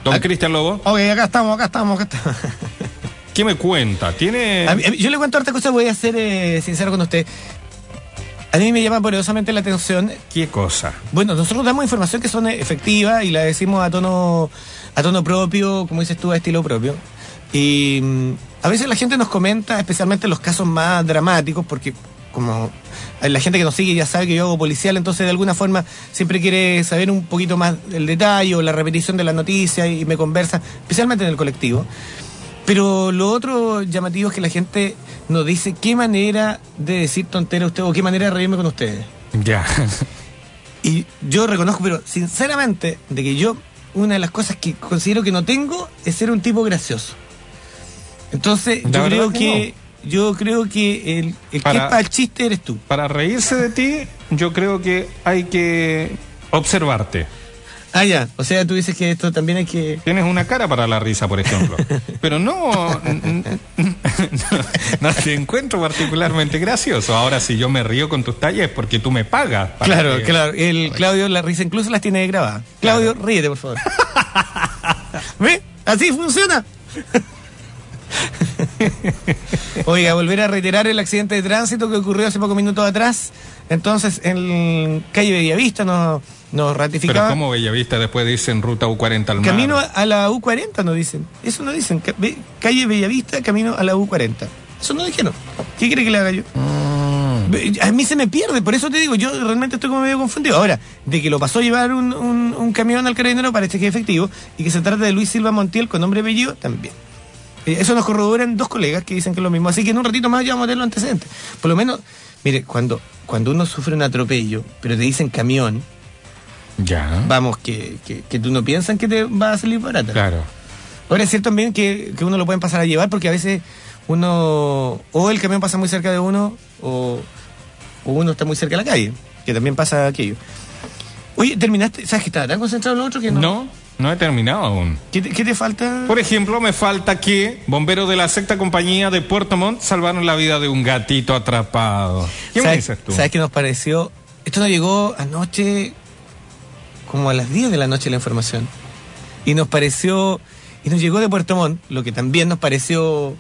don Cristian Lobo. Ok, acá estamos, acá estamos, acá estamos. ¿Qué me cuenta? ¿Tiene...? A mí- a mí- yo le cuento harta cosa, voy a ser eh, sincero con usted. A mí me llama poderosamente la atención. ¿Qué cosa? Bueno, nosotros damos información que son efectivas y la decimos a tono, a tono propio, como dices tú, a estilo propio. Y mm, a veces la gente nos comenta, especialmente los casos más dramáticos, porque como la gente que nos sigue ya sabe que yo hago policial, entonces de alguna forma siempre quiere saber un poquito más el detalle o la repetición de la noticia y me conversa, especialmente en el colectivo. Pero lo otro llamativo es que la gente nos dice qué manera de decir tontera usted o qué manera de reírme con ustedes. Ya. Y yo reconozco, pero sinceramente, de que yo, una de las cosas que considero que no tengo es ser un tipo gracioso. Entonces, La yo creo que que, yo creo que el, el que es para el chiste eres tú. Para reírse de ti, yo creo que hay que observarte. Ah, ya. O sea, tú dices que esto también hay que. Tienes una cara para la risa, por ejemplo. Pero no, no te encuentro particularmente gracioso. Ahora, si yo me río con tus tallas es porque tú me pagas. para Claro, que- claro. El Claudio, la risa incluso las tiene grabadas. Claudio, ríete, por favor. ¿Ve? Así funciona. Oiga, volver a reiterar el accidente de tránsito que ocurrió hace pocos minutos atrás. Entonces, en calle Bellavista nos, nos Pero ratificaba. como Bellavista después dicen ruta U40 al mar. Camino a la U40 nos dicen. Eso no dicen. Calle Bellavista, camino a la U40. Eso no dijeron. ¿Qué quiere que le haga yo? Mm. A mí se me pierde, por eso te digo, yo realmente estoy como medio confundido. Ahora, de que lo pasó a llevar un, un- un camión al carabinero parece que es efectivo y que se trata de Luis Silva Montiel con nombre y apellido también. Eh, Eso nos corroboran dos colegas que dicen que es lo mismo. Así que en un ratito más ya vamos a tener los antecedentes. Por lo menos, mire, cuando, cuando uno sufre un atropello, pero te dicen camión, Ya. vamos, que, que, que tú no piensas que te va a salir barata. Claro. Ahora es cierto también que, que uno lo pueden pasar a llevar porque a veces uno, o el camión pasa muy cerca de uno, o, o uno está muy cerca de la calle, que también pasa aquello. Oye, ¿terminaste? ¿Sabes que estaba tan concentrado en lo otro que no? No, no he terminado aún. ¿Qué te, qué te falta? Por ejemplo, me falta que bomberos de la sexta compañía de Puerto Montt salvaron la vida de un gatito atrapado. ¿Qué me ¿Sabes, dices tú? ¿Sabes qué nos pareció? Esto nos llegó anoche, como a las 10 de la noche la información. Y nos pareció, y nos llegó de Puerto Montt, lo que también nos pareció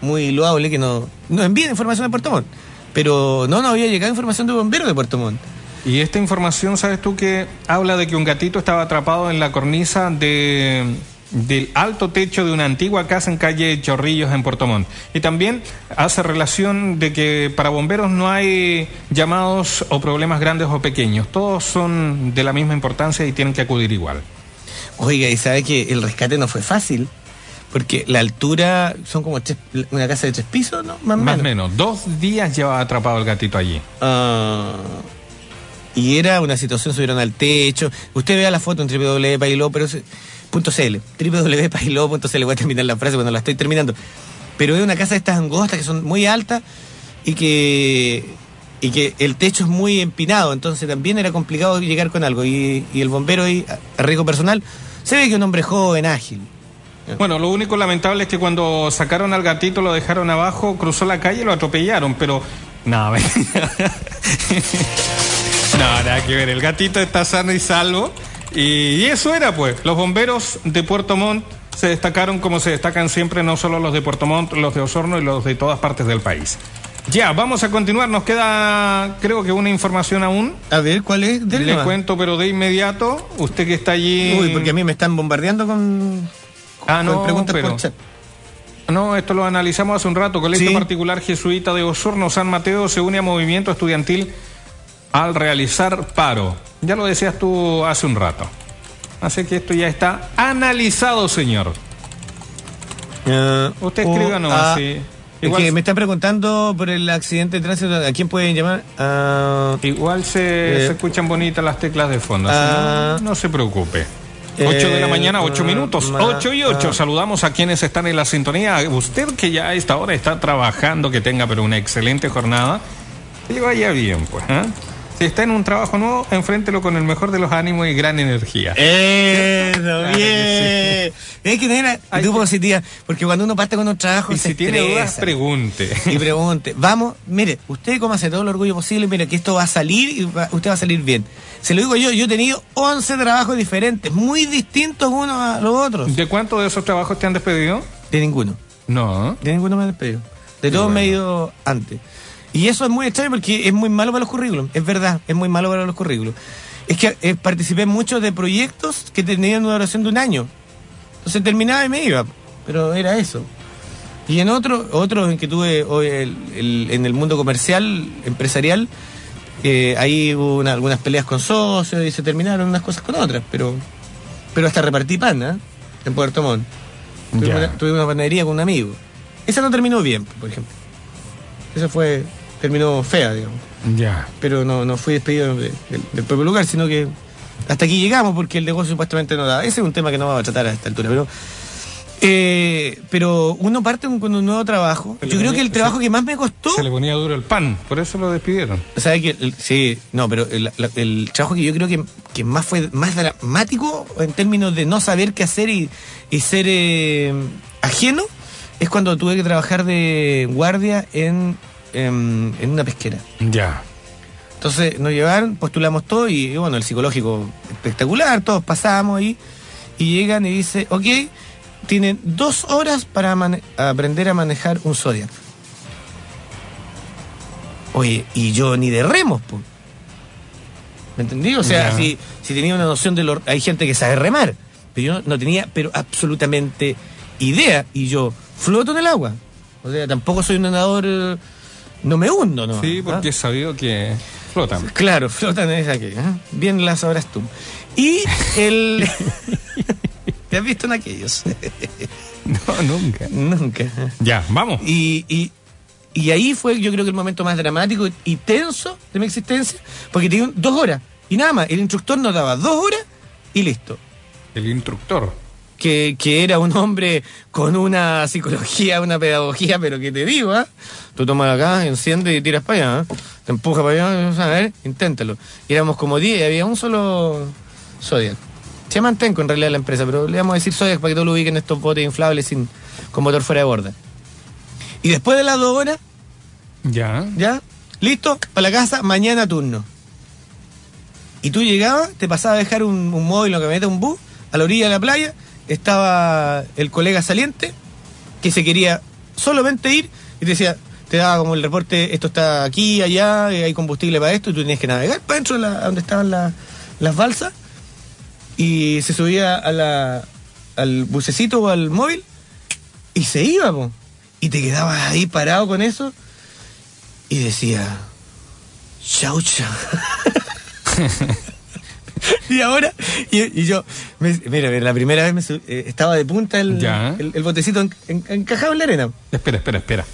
muy loable que no, nos envíen información de Puerto Montt. Pero no nos había llegado información de bomberos de Puerto Montt. Y esta información, ¿sabes tú que habla de que un gatito estaba atrapado en la cornisa de, del alto techo de una antigua casa en calle Chorrillos en Puerto Montt? Y también hace relación de que para bomberos no hay llamados o problemas grandes o pequeños. Todos son de la misma importancia y tienen que acudir igual. Oiga, y sabe que el rescate no fue fácil. Porque la altura son como tres- una casa de tres pisos, ¿no? Más o menos. menos. Dos días lleva atrapado el gatito allí. Ah, y era una situación, subieron al techo. Usted vea la foto en www.pailo, pero es- punto .cl, www.pailo.cl, voy a terminar la frase cuando la estoy terminando. Pero es una casa de estas angostas que son muy altas y que y que el techo es muy empinado, entonces también era complicado llegar con algo. Y, y el bombero ahí, a riesgo personal, se ve que es un hombre joven, ágil. Bueno, lo único lamentable es que cuando sacaron al gatito lo dejaron abajo, cruzó la calle y lo atropellaron, pero nada, no, nada que ver, el gatito está sano y salvo y, eso era pues, los bomberos de Puerto Montt se destacaron como se destacan siempre, no solo los de Puerto Montt, los de Osorno y los de todas partes del país. Ya, vamos a continuar, nos queda creo que una información aún. A ver, ¿cuál es? Dele Le nomás. cuento, pero de inmediato, usted que está allí... Uy, porque a mí me están bombardeando con, Ah, con no, preguntas pero- por chat. No, esto lo analizamos hace un rato. Colegio Sí. Particular Jesuita de Osorno San Mateo se une a movimiento estudiantil al realizar paro. Ya lo decías tú hace un rato. Así que esto ya está analizado, señor. Ah, Usted escribe o no, sí. es Igual- que me están preguntando por el accidente de tránsito. ¿A quién pueden llamar? Ah, Igual se, Eh. se escuchan bonitas las teclas de fondo. así Ah. no, no se preocupe. 8 de la Eh, mañana, 8 ah, minutos. ma- 8 y 8. ah. Saludamos a quienes están en la sintonía. Usted que ya a esta hora está trabajando, que tenga pero una excelente jornada, que vaya bien, pues. Si está en un trabajo nuevo, enfréntelo con el mejor de los ánimos y gran energía. Eso, Claro bien. Hay que tener actitud positiva, porque cuando uno parte con un trabajo y se si tiene dudas, pregunte. y pregunte, vamos, mire, usted cómase todo el orgullo posible, mire que esto va a salir y va- usted va a salir bien. Se lo digo yo, yo he tenido 11 trabajos diferentes, muy distintos unos a los otros. ¿De cuántos de esos trabajos te han despedido? De ninguno, No. de ninguno me he despedido. De todos bueno. me he ido antes. Y eso es muy extraño porque es muy malo para los currículums, es verdad, es muy malo para los currículums. Es que eh, participé en muchos de proyectos que tenían una duración de un año. Entonces terminaba y me iba, pero era eso. Y en otro, otros en que tuve hoy el- el- en el mundo comercial, empresarial, eh, ahí hubo una- algunas peleas con socios y se terminaron unas cosas con otras, pero pero hasta repartí pan, ¿ah? En Puerto Montt. Tuve una, tuve una panadería con un amigo. Esa no terminó bien, por ejemplo. Esa fue, terminó fea, digamos. Ya. Pero no, no fui despedido de- del- del propio lugar, sino que hasta aquí llegamos porque el negocio supuestamente no da. Ese es un tema que no vamos a tratar a esta altura, pero... eh, pero uno parte con un nuevo trabajo. Se Yo creo que el trabajo que más me costó... Se le ponía duro el pan, por eso lo despidieron. ¿Sabe que el- Sí, no, pero el, la- el trabajo que yo creo que, que más fue más dramático en términos de no saber qué hacer y, y ser eh, ajeno es cuando tuve que trabajar de guardia en, en, en una pesquera. Ya. Entonces nos llevaron, postulamos todo y bueno, el psicológico espectacular, todos pasamos ahí y llegan y dice, ok, tienen dos horas para aprender a manejar un Zodiac. Oye, y yo ni de remos, po. ¿Me entendí? O sea, si, si tenía una noción de lo... Hay gente que sabe remar, pero yo no tenía pero absolutamente idea y yo floto en el agua. O sea, tampoco soy un nadador... No me hundo, ¿no? Sí, ¿Ah? porque he sabido que flotan. Claro, flotan es aquí. ¿eh? Bien las sabrás tú. Y el. ¿Te has visto en aquellos? No, nunca. Nunca. Ya, vamos. Y, y, y ahí fue, yo creo que el momento más dramático y tenso de mi existencia, porque tenía dos horas y nada más. El instructor nos daba dos horas y listo. El instructor. Que, que era un hombre con una psicología, una pedagogía, pero que te digo, ¿ah? Tú tomas acá, enciendes y tiras para allá, ¿ah? Te empuja para allá, a ver, inténtalo. Y éramos como 10 y había un solo Zodiac. Se llama Antenco en realidad la empresa, pero le vamos a decir Zodiac para que todos lo ubiquen estos botes inflables sin, con motor fuera de borda. Y después de las dos horas, Ya. ¿ya? Listo, para la casa, mañana turno. Y tú llegabas, te pasaba a dejar un, un móvil o camioneta, un bus, a la orilla de la playa, estaba el colega saliente, que se quería solamente ir, y te decía, te daba como el reporte, esto está aquí, allá, eh, hay combustible para esto, y tú tenías que navegar para dentro de donde estaban la- las balsas, y se subía al bucecito o al móvil, y se iba, y te quedabas ahí parado con eso, y decía, chau, chau. y ahora, y, y yo, me- mira, la primera vez me sub- eh, estaba de punta el, el, el botecito en- en- encajado en la arena. Espera, espera, espera.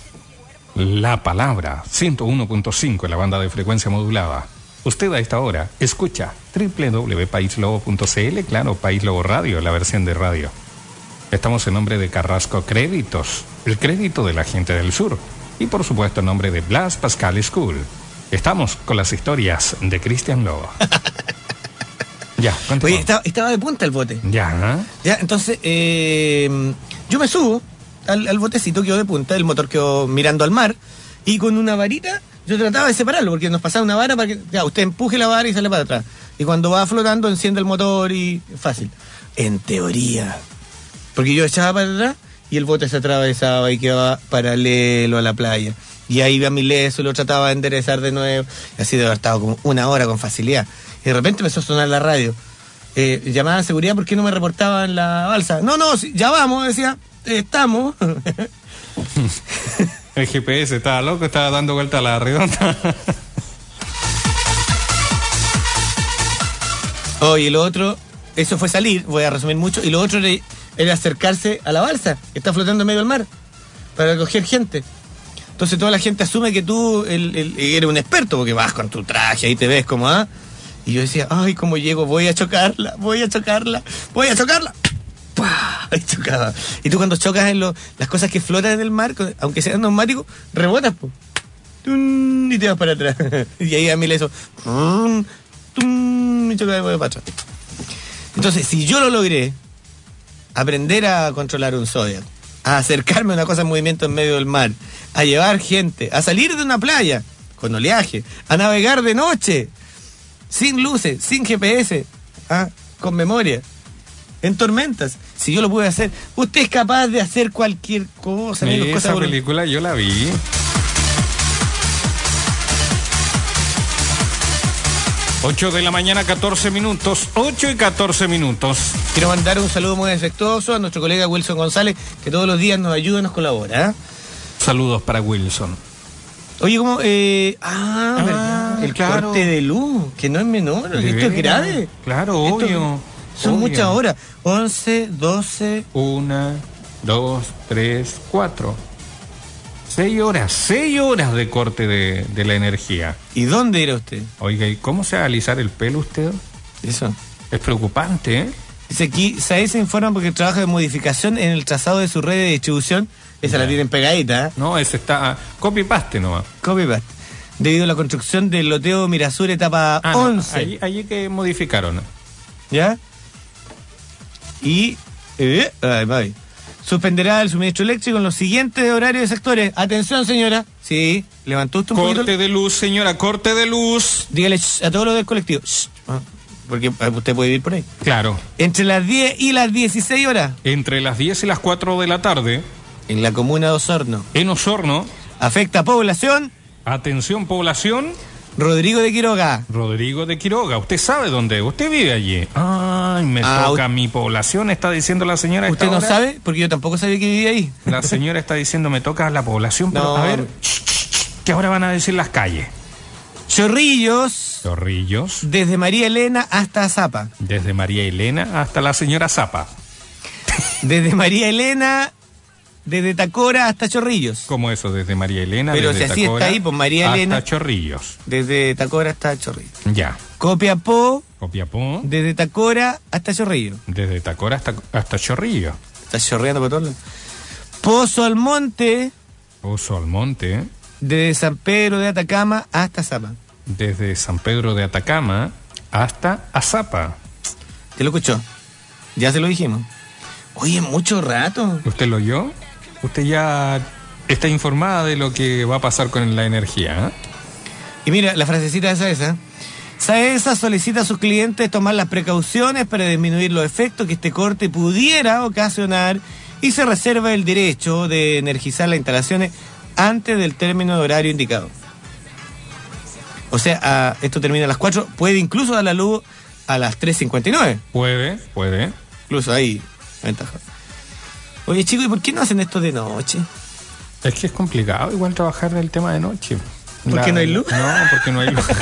La palabra 101.5 en la banda de frecuencia modulada. Usted a esta hora escucha www.paislobo.cl, claro, País Lobo Radio, la versión de radio. Estamos en nombre de Carrasco Créditos, el crédito de la gente del sur. Y por supuesto en nombre de Blas Pascal School. Estamos con las historias de Cristian Lobo. ya, Oye, estaba, estaba de punta el bote. Ya, Ya, entonces, eh, yo me subo al, al botecito, quedó de punta, el motor quedó mirando al mar, y con una varita yo trataba de separarlo, porque nos pasaba una vara para que ya, usted empuje la vara y sale para atrás. Y cuando va flotando, enciende el motor y fácil. En teoría. Porque yo echaba para atrás y el bote se atravesaba y quedaba paralelo a la playa. Y ahí iba mi leso y lo trataba de enderezar de nuevo. Y así de haber estado como una hora con facilidad. Y de repente empezó a sonar la radio. Eh, llamada seguridad, ¿por qué no me reportaban la balsa? No, no, ya vamos, decía, estamos. el GPS estaba loco, estaba dando vuelta a la redonda. Oh, y lo otro, eso fue salir, voy a resumir mucho, y lo otro era, era acercarse a la balsa, que está flotando en medio del mar, para recoger gente. Entonces toda la gente asume que tú el- el- eres un experto, porque vas con tu traje, ahí te ves como, ¿ah? Y yo decía, ay, ¿cómo llego? Voy a chocarla, voy a chocarla, voy a chocarla. ¡Pah! Y chocaba. Y tú cuando chocas en lo- las cosas que flotan en el mar, aunque sean neumáticos, rebotas, po. Tun, y te vas para atrás. y ahí a mí le hizo. y chocaba y voy para atrás. Entonces, si yo lo logré, aprender a controlar un Zodiac, a acercarme a una cosa en movimiento en medio del mar, a llevar gente, a salir de una playa con oleaje, a navegar de noche, sin luces, sin GPS, ah, con memoria, en tormentas. Si yo lo pude hacer, usted es capaz de hacer cualquier cosa. amigos, Esa película yo la vi. Ocho de la mañana, 14 minutos. 8 y 14 minutos. Quiero mandar un saludo muy afectuoso a nuestro colega Wilson González, que todos los días nos ayuda y nos colabora. ¿ah? Saludos para Wilson. Oye, ¿cómo? Eh, ah, Ah, ¿verdad? El claro. corte de luz, que no es menor. De Esto es grave. Claro, Esto- obvio, Son obvio. muchas horas. 11, 12. Una, dos, tres, cuatro. Seis horas, seis horas de corte de, de la energía. ¿Y dónde era usted? Oiga, ¿y cómo se va a alisar el pelo usted? Eso. Es preocupante, ¿eh? Dice aquí, SAE se informa porque trabaja de modificación en el trazado de su red de distribución. Esa la tienen pegadita, ¿eh? No, ese está copy-paste nomás. Copy paste. Debido a la construcción del loteo Mirasur etapa Ah, no, 11. allí, allí que modificaron. ¿Ya? Y. Eh, ay, ay. Suspenderá el suministro eléctrico en los siguientes horarios de sectores. Atención, señora. Sí, levantó usted un poquito. Corte de luz, señora, corte de luz. Dígale a todos los del colectivo. ah, porque ah, usted puede vivir por ahí. Claro, Entre las 10 y las 16 horas, entre las 10 y las 4 de la tarde, en la comuna de Osorno, en Osorno, afecta a población atención población, Rodrigo de Quiroga. Rodrigo de Quiroga. Usted sabe dónde, usted vive allí. Ay, me Ah, toca mi población, está diciendo la señora. ¿Usted no hora. sabe? Porque yo tampoco sabía que vivía ahí. La señora está diciendo, me toca la población, pero No. a ver, ¿qué ahora van a decir las calles? Chorrillos, Chorrillos, desde María Elena hasta Zapa. desde María Elena hasta la señora Zapa. Desde María Elena, desde Tacora hasta Chorrillos. ¿Cómo eso? Desde María Elena, Pero desde si así está Tacora ahí, pues, María hasta Elena. Chorrillos. Desde Tacora hasta Chorrillos. Ya. Copiapó, Copiapó, desde Tacora hasta Chorrillos. desde Tacora hasta, hasta Chorrillos. Está chorreando por todos. Pozo Almonte, Oso Almonte, desde San Pedro de Atacama hasta Zapa. desde San Pedro de Atacama hasta Azapa. ¿Te lo escuchó? Ya se lo dijimos. Oye, mucho rato. ¿Usted lo oyó? Usted ya está informada de lo que va a pasar con la energía. ¿eh? Y mira, la frasecita esa esa. Saesa solicita a sus clientes tomar las precauciones para disminuir los efectos que este corte pudiera ocasionar y se reserva el derecho de energizar las instalaciones antes del término de horario indicado. O sea, a- esto termina a las 4, puede incluso dar la luz a las 3.59. Puede, puede. Incluso ahí, ventaja. Oye, chicos, ¿y por qué no hacen esto de noche? Es que es complicado igual trabajar en el tema de noche. ¿Por qué no hay luz? No, porque no hay luz.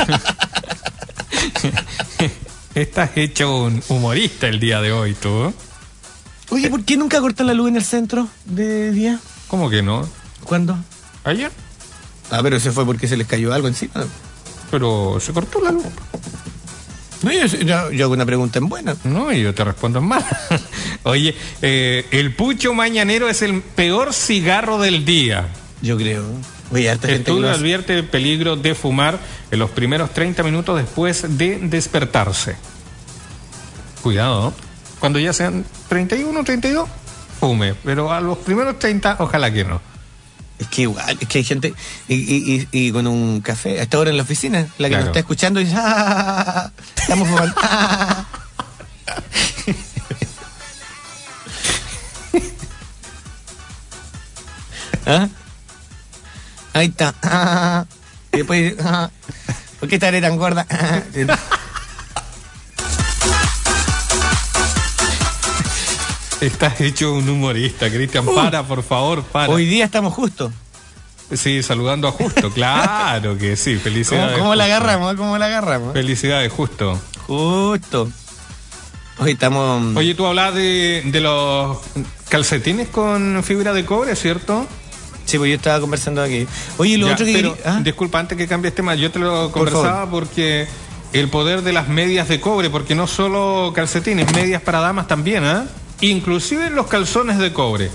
Estás hecho un humorista el día de hoy, tú. Oye, ¿por qué nunca cortan la luz en el centro de día? ¿Cómo que no? ¿Cuándo? Ayer, Ah, pero ese fue porque se les cayó algo encima. pero se cortó la luz. No, yo, yo- yo hago una pregunta en buena. No, y yo te respondo en mal. Oye, eh, el pucho mañanero es el peor cigarro del día. Yo creo. Oye, Estudio advierte el peligro de fumar en los primeros 30 minutos después de despertarse. Cuidado, ¿no? cuando ya sean 31, 32, fume, pero a los primeros 30, ojalá que no. Es que igual, es que hay gente. Y, y- y- y con un café, a esta hora en la oficina, la que Claro. nos está escuchando y dice: ¡Ah! Estamos fumando. ¡Ah! ¿Ah? Ahí está. ¡Ah! Y después ¡Ah! ¿Por qué estaré tan gorda? Estás hecho un humorista, Cristian. Para, por favor, para. Hoy día estamos justos. Sí, saludando a Justo. Claro que sí, ¿Cómo, felicidades. cómo la Justo. agarramos? ¿Cómo la agarramos? Felicidades, Justo. Justo. Hoy estamos. Oye, tú hablabas de, de los calcetines con fibra de cobre, ¿cierto? Sí, pues yo estaba conversando aquí. Oye, lo Ya, otro que pero, quería- ah, Disculpa, antes que cambies tema, yo te lo conversaba porque el poder de las medias de cobre, porque no solo calcetines, medias para damas también, ¿ah? Inclusive los calzones de cobre.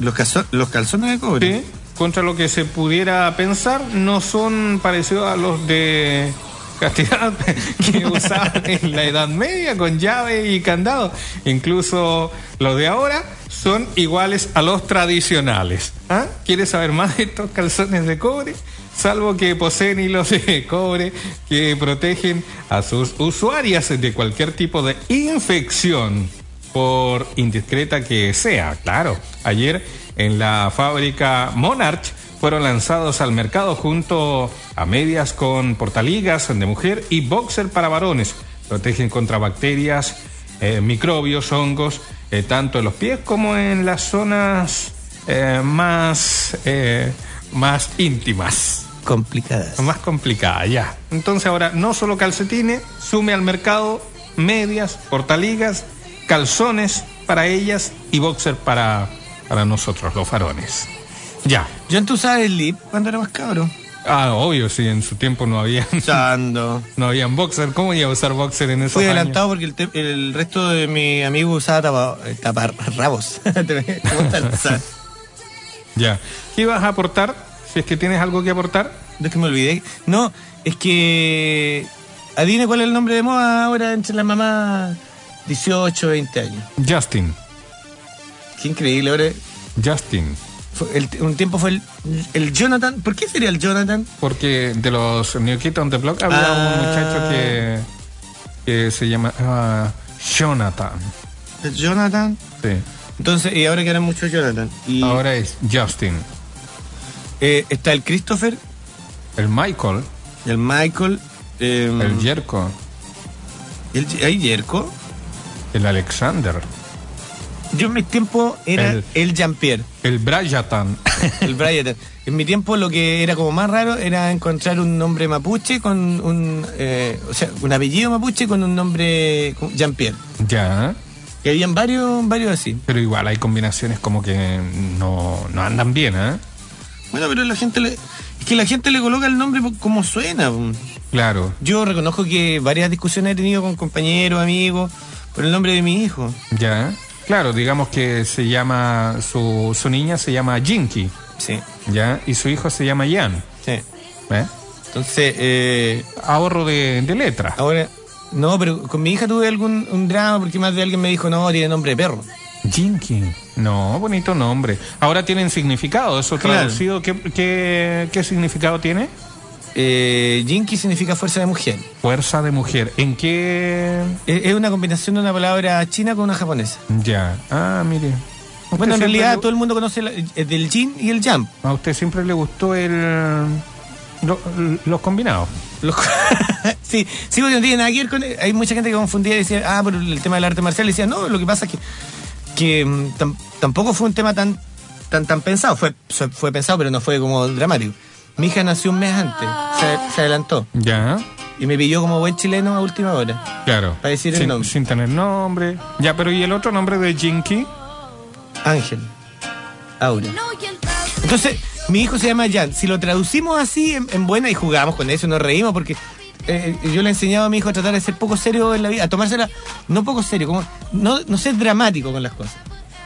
Los, los calzones de cobre. Sí, contra lo que se pudiera pensar, no son parecidos a los de castidad que usaban en la Edad Media con llave y candado. Incluso los de ahora son iguales a los tradicionales. ¿Ah? ¿Quieres saber más de estos calzones de cobre? Salvo que poseen hilos de cobre que protegen a sus usuarias de cualquier tipo de infección, por indiscreta que sea, claro. Ayer en la fábrica Monarch fueron lanzados al mercado junto a medias con portaligas de mujer y boxer para varones. Protegen contra bacterias, eh, microbios, hongos, eh, tanto en los pies como en las zonas eh, más, más íntimas. Complicadas. Más complicadas, ya. Entonces ahora no solo calcetines, sume al mercado medias, portaligas, calzones para ellas y boxer para, para nosotros, los varones. Ya. Yo tú sabes el lip cuando era más cabro. Ah, obvio, sí, en su tiempo no había. Usando. No habían boxer. ¿Cómo iba a usar boxer en esos Fui adelantado porque el, resto de mi amigos usaba tapar, rabos. ya. ¿Qué ibas a aportar? Si es que tienes algo que aportar. Es que me olvidé. No, es que. Adivine cuál es el nombre de moda ahora entre las mamás 18, 20 años. Justin. Qué increíble, ahora. Justin un tiempo fue el, Jonathan. ¿Por qué sería el Jonathan? Porque de los New Kids on the Block había un ah. muchacho que, que se llama ah, Jonathan. ¿El Jonathan? Sí. Entonces, y ahora quedan muchos Jonathan. Y, ahora es Justin. Eh, está el Christopher. El Michael. El Michael. Em, el Jerko. El, ¿Hay Jerko? El Alexander. Yo en mi tiempo era el, Jean-Pierre. El Bryatan. el Bryatan. En mi tiempo lo que era como más raro era encontrar un nombre mapuche con un. Eh, o sea, un apellido mapuche con un nombre Jean-Pierre. Ya. Que habían varios, varios así. Pero igual hay combinaciones como que no, no andan bien, ¿eh? Bueno, pero la gente le. Es que la gente le coloca el nombre como suena. Claro. Yo reconozco que varias discusiones he tenido con compañeros, amigos, por el nombre de mi hijo. Ya. Claro, digamos que se llama, su, su niña se llama Jinky. Sí. ¿Ya? Y su hijo se llama Jan. Sí. ¿Eh? Entonces, eh, ahorro de, de letra. Ahora, no, pero con mi hija tuve algún un drama porque más de alguien me dijo, no, tiene nombre de perro. Jinky. No, bonito nombre. Ahora tienen significado, eso traducido. ¿Qué, qué, qué significado tiene? Eh, Jinky significa fuerza de mujer. Fuerza de mujer. ¿En qué? Es, una combinación de una palabra china con una japonesa. Ya. Ah, mire. Bueno, en realidad todo el mundo conoce el, del Jin y el Jam. A usted siempre le gustó el los combinados. sí, sí, porque no tiene nada que ver con. Hay mucha gente que confundía y decía, ah, pero el tema del arte marcial. Y decía, no, lo que pasa es que, que mm, tampoco fue un tema tan, tan, tan pensado. Fue, fue pensado, pero no fue como dramático. Mi hija nació un mes antes, se, adelantó. Ya. Y me pidió como buen chileno a última hora. Claro. Para decir el nombre. Sin tener nombre. Ya, pero ¿y el otro nombre de Jinky? Ángel. Aura. Entonces, mi hijo se llama Jan. Si lo traducimos así en, buena y jugamos con eso, nos reímos porque eh, yo le he enseñado a mi hijo a tratar de ser poco serio en la vida, a tomársela, no poco serio, como no, no ser dramático con las cosas.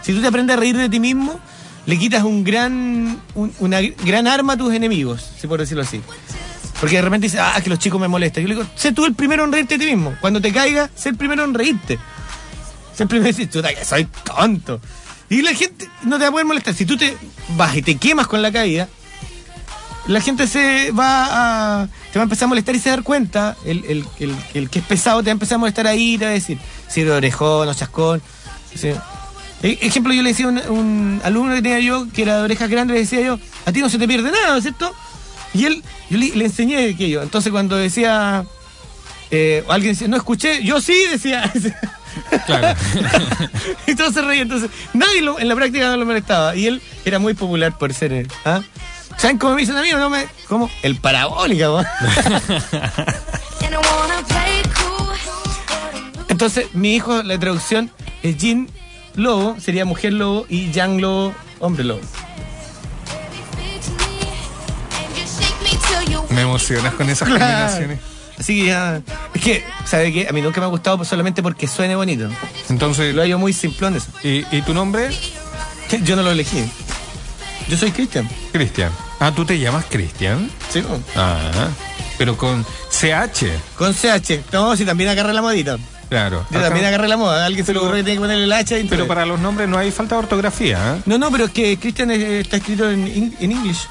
Si tú te aprendes a reír de ti mismo, le quitas un gran, una gran arma a tus enemigos, si por decirlo así. Porque de repente dices, ah, que los chicos me molestan. Yo le digo, sé tú el primero en reírte de ti mismo. Cuando te caigas, sé el primero en reírte. Siempre me decís, chuta, que soy tonto. Y la gente no te va a poder molestar. Si tú te vas y te quemas con la caída, la gente se va a. te va a empezar a molestar y se va dar cuenta. El, el, el, que es pesado te va a empezar a molestar ahí te va a decir, sirve orejón o chascón. E, ejemplo, yo le decía a un, alumno que tenía yo, que era de orejas grandes, le decía yo, a ti no se te pierde nada, ¿cierto? Y él, yo le, enseñé aquello. Entonces cuando decía, eh, alguien decía, no escuché, yo sí decía. Claro. y todo se reía. Entonces, nadie en la práctica no lo molestaba. Y él era muy popular por ser. ¿ah? ¿Saben cómo me dicen a mí? ¿No me, ¿Cómo? El parabólica. Entonces, mi hijo, la traducción es Jean lobo sería mujer lobo y Yang lobo, hombre lobo. Me emocionas con esas combinaciones. Así que ya. Es que, ¿sabe qué? A mí nunca me ha gustado solamente porque suene bonito. Entonces, Lo hallo muy simplón eso. ¿y, y tu nombre? ¿Qué? Yo no lo elegí. Yo soy Cristian. Cristian. Ah, ¿tú te llamas Cristian? Sí, ¿no? Ah, pero con CH. Con CH. No, si también agarré la modita. Claro. Yo Acá- también agarré la moda. Alguien se le ocurrió que tiene que ponerle el H. y Pero para los nombres no hay falta de ortografía, ¿eh? No, no, pero es que Cristian eh, está escrito en, en English.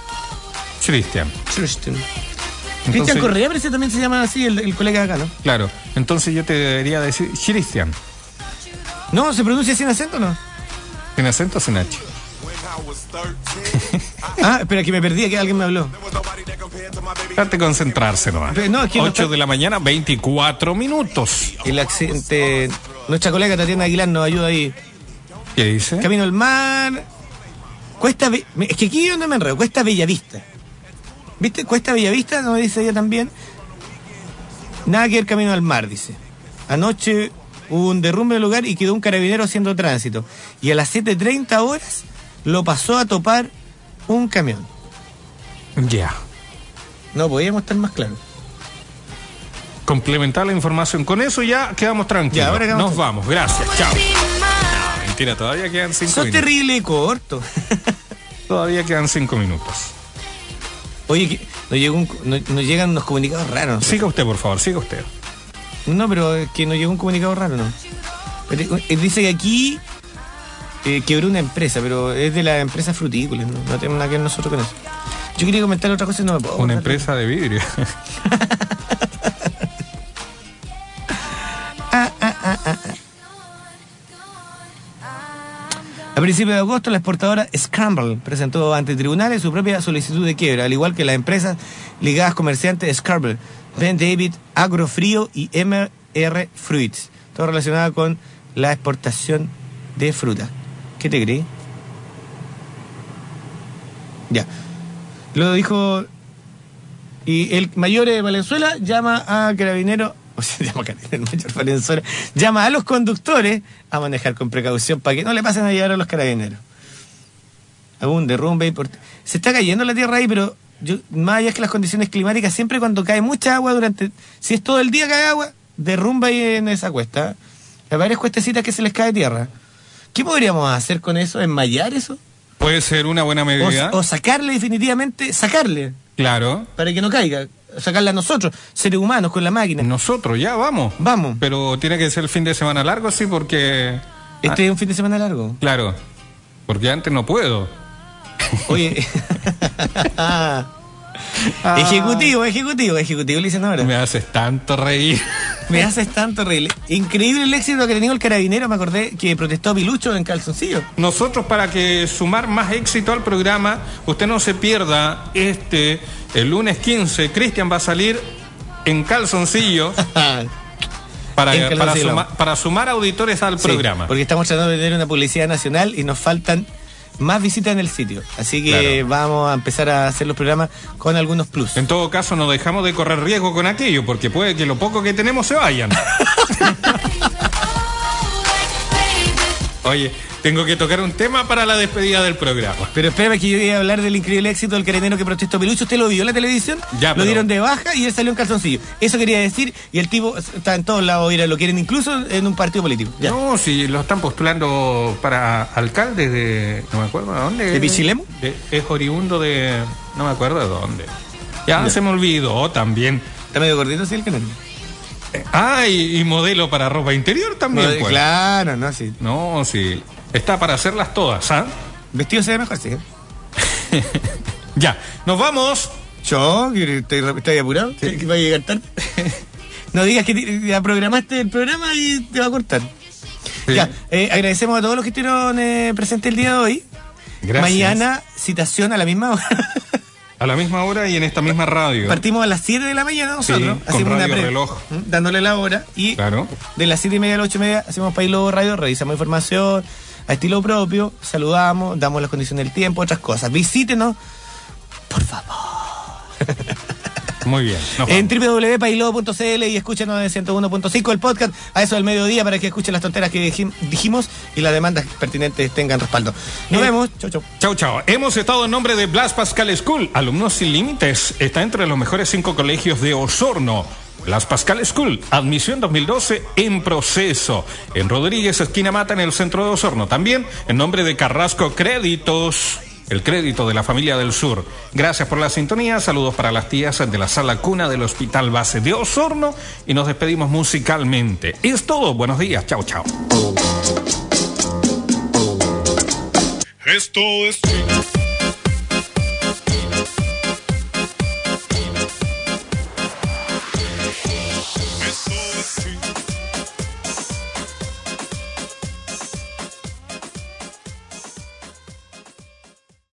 Cristian. Cristian. Entonces- Cristian Correa, parece también se llama así el, el colega de acá, ¿no? Claro. Entonces yo te debería decir Cristian. No, ¿se pronuncia sin acento no? ¿En acento o sin H? Ah, espera, que me perdí, que alguien me habló. Trate de concentrarse nomás. No, es que no 8 está- de la mañana, 24 minutos. El accidente. Nuestra colega Tatiana Aguilar nos ayuda ahí. ¿Qué dice? Camino al mar. Cuesta. Be- Es que aquí es donde me enredo. Cuesta Bellavista. ¿Viste? Cuesta Bellavista, como dice ella también. Nada que ver camino al mar, dice. Anoche hubo un derrumbe del lugar y quedó un carabinero haciendo tránsito. Y a las 7.30 horas lo pasó a topar un camión. Ya. No podíamos estar más claros. Complementar la información. Con eso ya quedamos tranquilos. Ya, ahora quedamos- Nos vamos. Gracias. Chao. No, mentira, todavía quedan 5 Sos minutos. terrible y corto. Todavía quedan 5 minutos. Oye, que nos, llegó un- nos llegan unos comunicados raros. Siga usted, por favor, siga usted. No, pero es que nos llegó un comunicado raro, ¿no? Pero, eh, dice que aquí eh, quebró una empresa, pero es de la empresa frutícola, ¿no? no tenemos nada que ver nosotros con eso. Yo quería comentar otra cosa y no me puedo. Una empresa de vidrio. Ah, ah, ah. A principios de agosto, la exportadora Scramble presentó ante tribunales su propia solicitud de quiebra, al igual que las empresas ligadas comerciantes Scramble, Ben David, Agrofrío y MR Fruits, todo relacionado con la exportación de fruta. ¿Qué te crees? Ya. Lo dijo. Y el mayor de Valenzuela llama a Carabinero. O sea, llama a el mayor Valenzuela. Llama a los conductores a manejar con precaución para que no le pasen a llevar a los carabineros. Algún derrumbe. import- Se está cayendo la tierra ahí, pero yo, más allá es que las condiciones climáticas, siempre cuando cae mucha agua durante. Si es todo el día cae agua, derrumba ahí en esa cuesta. Hay varias cuestecitas que se les cae tierra. ¿Qué podríamos hacer con eso? ¿Enmayar eso? Puede ser una buena medida. O, o sacarle definitivamente, sacarle, Claro. para que no caiga. Sacarla a nosotros, seres humanos, con la máquina. Nosotros, ya vamos. Vamos. Pero tiene que ser el fin de semana largo, sí, porque. Este es un fin de semana largo. Claro. Porque antes no puedo. Oye. ejecutivo, ejecutivo, ejecutivo, le dicen ahora. Me haces tanto reír. Me haces tanto reír. Increíble el éxito que ha tenido el carabinero. Me acordé que protestó Pilucho en calzoncillo. Nosotros para que sumar más éxito al programa, usted no se pierda este, el lunes 15, Cristian va a salir en calzoncillo para, En para, calzoncillo. suma- para sumar auditores al Sí, programa. porque estamos tratando de tener una publicidad nacional y nos faltan más visitas en el sitio. Así que Claro. vamos a empezar a hacer los programas con algunos plus. En todo caso, no dejamos de correr riesgo con aquello, porque puede que lo poco que tenemos se vayan. Oye, tengo que tocar un tema para la despedida del programa. Pero espérame que yo iba a hablar del increíble éxito del carabinero que protestó Pilucho. ¿Usted lo vio en la televisión? Ya, Lo pero- dieron de baja y él salió en calzoncillo. Eso quería decir. Y el tipo está en todos lados. Mira, lo quieren incluso en un partido político. Ya. No, si lo están postulando para alcalde de. No me acuerdo de dónde. ¿De Pichilemu? De- es oriundo de. No me acuerdo de dónde. Ya, se me olvidó también. Está medio gordito, sí, el canal. Eh, Ah, y, y modelo para ropa interior también, No, pues. claro, no, sí. No, sí. Está para hacerlas todas, ¿ah? Vestido se ve mejor, sí. Ya, nos vamos. Yo, estoy apurado. ¿Que va a llegar tarde? no digas que ya programaste el programa y te va a cortar. Sí. Ya, eh, agradecemos a todos los que estuvieron eh, presentes el día de hoy. Gracias. Mañana, citación a la misma hora. A la misma hora y en esta misma radio. Partimos a las 7 de la mañana nosotros. Sí, con radio pre- reloj. ¿Mm? dándole la hora. Y Claro. de las 7 y media a las 8 y media hacemos País Lobo Radio, revisamos información a estilo propio, saludamos, damos las condiciones del tiempo, otras cosas. Visítenos, por favor. Muy bien. En vamos. www.pailobo.cl y escúchenos en 101.5 el podcast a eso del mediodía para que escuchen las tonteras que dijim- dijimos y las demandas pertinentes tengan respaldo. Nos Eh, vemos. Chau, chau. Chau, chau. Hemos estado en nombre de Blas Pascal School, alumnos sin límites. Está entre los mejores cinco colegios de Osorno. Las Pascal School, admisión 2012 en proceso. En Rodríguez, esquina Mata, en el centro de Osorno. También en nombre de Carrasco Créditos el crédito de la familia del sur. Gracias por la sintonía, saludos para las tías de la sala cuna del Hospital Base de Osorno y nos despedimos musicalmente. Es todo, buenos días, chao, chao. Esto es...